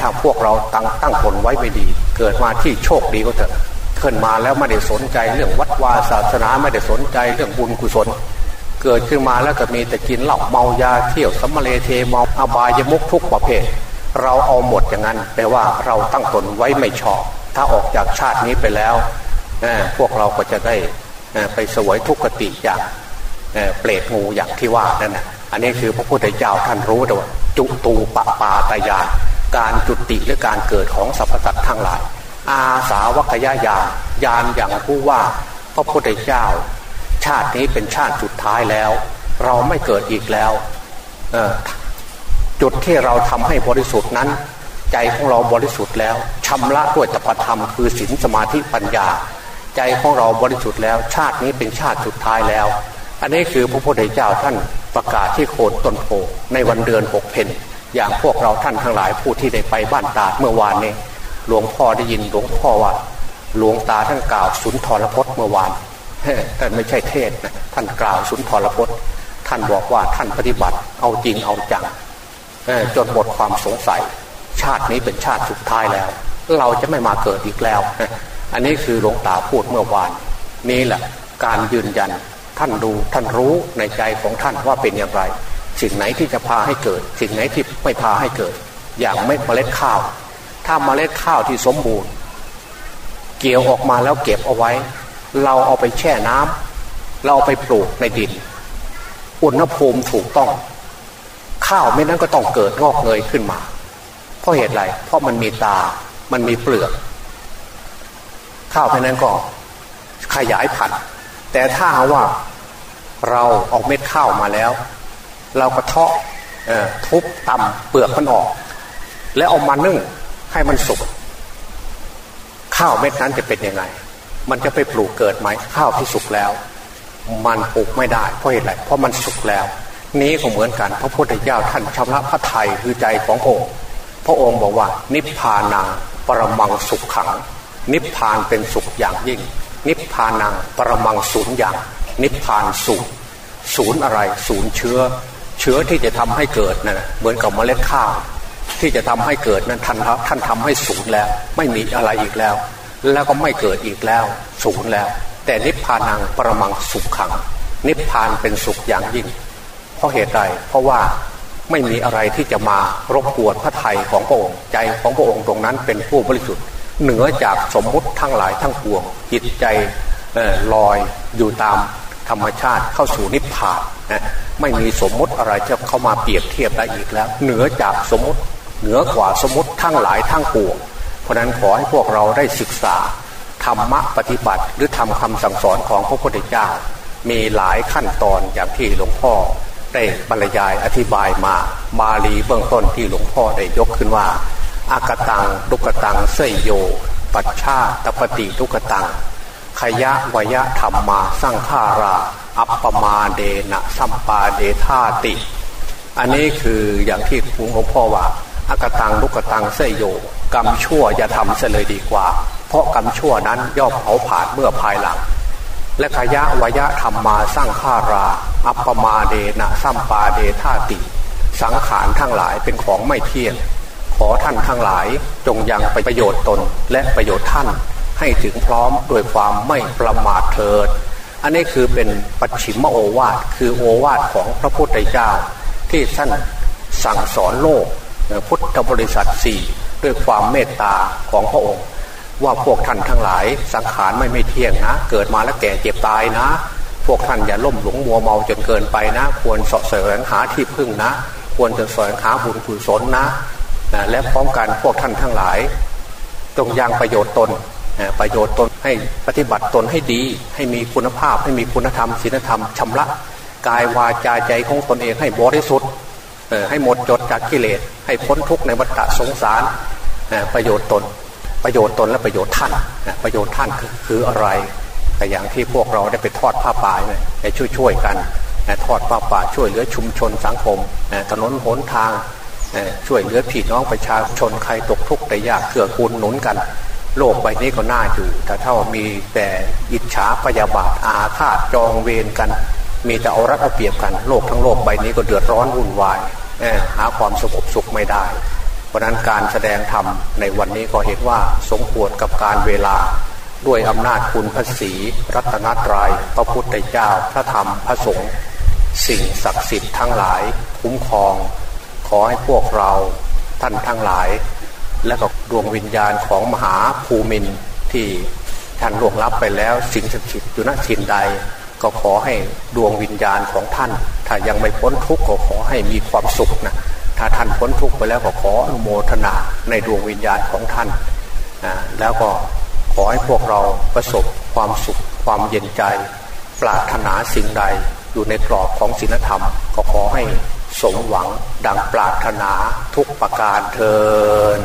ถ้าพวกเราตั้งตั้งผลไว้ไม่ดี เกิดมาที่โชคดีก็เถอะขึ้นมาแล้วไม่ได้สนใจเรื่องวัดวาศาสนาไม่ได้สนใจเรื่องบุญกุศล เกิดขึ้นมาแล้วก็มีแต่กินเหล้าเมายาเที่ยวสัมมาเลเทเมาอบายมุกทุกประเภท เราเอาหมดอย่างนั้นแปลว่าเราตั้งตนไว้ไม่ชอบ ถ้าออกจากชาตินี้ไปแล้วพวกเราก็จะได้ไปสวยทุกขติอย่าง เปรตงูอย่างที่ว่านั่นนะอันนี้คือพระพุทธเจ้าท่านรู้แต่ว่าจุตูปปาตายานการจุติหรือการเกิดของสรรพสัตว์ทั้งหลาย อาสาวกยายานยานอย่างผู้ว่าพระพุทธเจ้า ชาตินี้เป็นชาติสุดท้ายแล้ว เราไม่เกิดอีกแล้วจุดที่เราทำให้บริสุทธิ์นั้น ใจของเราบริสุทธิ์แล้วชำระด้วยตปธรรม คือศีลสมาธิปัญญา ใจของเราบริสุทธิ์แล้ว ชาตินี้เป็นชาติสุดท้ายแล้ว อันนี้คือพระพุทธเจ้าท่านประกาศที่โคนต้นโพในวันเดือนหกเพนอย่างพวกเราท่านทั้งหลายผู้ที่ได้ไปบ้านตาเมื่อวานนี้ หลวงพ่อได้ยินหลวงพ่อว่า หลวงตาท่านกล่าวสุนทรพจน์เมื่อวานท่านไม่ใช่เทศนะท่านกล่าวสุนทรพจน์ ท่านบอกว่าท่านปฏิบัติเอาจริงเอาจังจนหมดความสงสัย ชาตินี้เป็นชาติสุดท้ายแล้ว เราจะไม่มาเกิดอีกแล้ว อันนี้คือหลวงตาพูดเมื่อวาน นี้แหละการยืนยัน ท่านดูท่านรู้ในใจของท่านว่าเป็นอย่างไร สิ่งไหนที่จะพาให้เกิด สิ่งไหนที่ไม่พาให้เกิด อย่างเม็ดเมล็ดข้าว ถ้าเมล็ดข้าวที่สมบูรณ์ เกี่ยวออกมาแล้วเก็บเอาไว้ เราเอาไปแช่น้ำเราเอาไปปลูกในดิน อุณหภูมิถูกต้อง ข้าวไม่นั้นก็ต้องเกิดงอกเงยขึ้นมา เพราะเหตุไรเพราะมันมีตา มันมีเปลือก ข้าวไม่นั้นก็ขยายพันธุ์ แต่ถ้าว่าเราเอาเม็ดข้าวมาแล้ว เราก็เทาะทุบตำเปลือกมันออก แล้วเอามานึ่งให้มันสุกข้าวเม็ดนั้นจะเป็นยังไง มันจะไปปลูกเกิดไหมข้าวที่สุกแล้ว มันปลูกไม่ได้เพราะเหตุไรเพราะมันสุกแล้ว นี้ก็เหมือนกันพระพุทธเจ้าท่านชำระพระไทยคือใจขององค์พระองค์บอกว่า นิพพานังปรมังสุขขัง นิพพานเป็นสุขอย่างยิ่ง นิพพานังปรมังศูนย์อย่าง นิพพานศูนย์ศูนย์อะไร ศูนย์เชื้อ เชื้อที่จะทำให้เกิดนะ่ะเหมือนกับเมล็ดข้าวที่จะทำให้เกิดนั้นท่านท่านทำให้ศูนย์แล้ว ไม่มีอะไรอีกแล้ว แล้วก็ไม่เกิดอีกแล้ว ศูนย์แล้ว แต่นิพพานังปรมังสุขขัง นิพพานเป็นสุขอย่างยิ่ง เพราะเหตุใดเพราะว่าไม่มีอะไรที่จะมารบกวนพระไทยของพระองค์ใจของพระองค์ตรงนั้นเป็นผู้บริสุทธิ์ เหนือจากสมมุติทั้งหลายทั้งปวง จิตใจลอยอยู่ตามธรรมชาติเข้าสู่นิพพานนะไม่มีสมมุติอะไรจะเข้ามาเปรียบเทียบได้อีกแล้ว เหนือจากสมมติเหนือกว่าสมมติทั้งหลายทั้งปวง เพราะนั้นขอให้พวกเราได้ศึกษาธรรมะปฏิบัติ หรือทำคำสั่งสอนของพระพุทธเจ้า มีหลายขั้นตอนอย่างที่หลวงพ่อได้บรรยายอธิบายมาบาลีเบื้องต้นที่หลวงพ่อได้ยกขึ้นว่า อากตังลุกตังเสยโย ปัชชาตปฏิลุกตัง ขยะวยะธรรมมาสร้างฆารา อัปปมาเดนะสัมปาเดธาติ อันนี้คืออย่างที่หลวงพ่อว่าอากตังลุกตังเสยโย กรรมชั่วอย่าทำเสียเลยดีกว่า เพราะกรรมชั่วนั้นย่อมเผาผลาญเมื่อภายหลัง และขยะวยะธรรมมาสร้างฆารา อัปปมาเดนะสัมปาเดธาติ สังขารทั้งหลายเป็นของไม่เที่ยง ขอท่านทั้งหลายจงยังไปประโยชน์ตนและประโยชน์ท่านให้ถึงพร้อมโดยความไม่ประมาทเถิด อันนี้คือเป็นปัจฉิมโอวาทคือโอวาทของพระพุทธเจ้า ที่ท่านสั่งสอนโลกพุทธบริษัทสี่ด้วยความเมตตาของพระองค์ ว่าพวกท่านทั้งหลายสังขารไม่ไม่เที่ยงนะ เกิดมาแล้วแก่เจ็บตายนะ พวกท่านอย่าล่มหลงมัวเมาจนเกินไปนะ ควรสอบเสริญหาที่พึ่งนะ ควรจะสอนหาบุญกุศลนะ และพร้อมกันพวกท่านทั้งหลาย จงยังประโยชน์ตนประโยชน์ตนให้ปฏิบัติตนให้ดี ให้มีคุณภาพให้มีคุณธรรมศีลธรรมชำระกายวาจาใจของตนเองให้บริสุทธิ์ให้หมดจดจากกิเลส ให้พ้นทุกข์ในวัฏสงสารประโยชน์ตน ประโยชน์ตนและประโยชน์ท่านประโยชน์ท่านคืออะไรแต่อย่างที่พวกเราได้ไปทอดผ้าป่าเนี่ยช่วยช่วยกันทอดผ้าป่าช่วยเหลือชุมชนสังคมถนนหนทาง ช่วยเหลือพี่น้องประชาชนใครตกทุกข์ได้ยากเกื้อกูลหนุนกัน โลกใบนี้ก็น่าอยู่ แต่ถ้ามีแต่อิจฉาพยาบาทอาฆาตจองเวรกัน มีแต่เอารัดเอาเปรียบกันโลกทั้งโลกใบนี้ก็เดือดร้อนวุ่นวายหาความสงบสุขไม่ได้ เพราะนั้นการแสดงธรรมในวันนี้ก็เห็นว่าสมควรกับการเวลาด้วยอำนาจคุณพระศีรัตนตรยัยพระพุทธเจ้าพระธรรมพระสงฆ์สิ่งศักดิ์สิทธิ์ทั้งหลาย คุ้มครอง ขอให้พวกเราท่านทั้งหลาย และก็ดวงวิญญาณของมหาภูมินที่ท่านล่วงลับไปแล้วสิ่งศักดิ์สิทธิ์อยู่ณทินใด ก็ขอให้ดวงวิญญาณของท่าน ถ้ายังไม่พ้นทุกข์ก็ขอให้มีความสุขนะถ้าท่านพ้นทุกข์ไปแล้วก็ขออนุโมทนาในดวงวิญญาณของท่านแล้วก็ขอให้พวกเราประสบความสุขความเย็นใจ ปรารถนาสิ่งใดอยู่ในกรอบของศีลธรรม ก็ขอให้ สมหวังดังปรารถนาทุกประการเทิน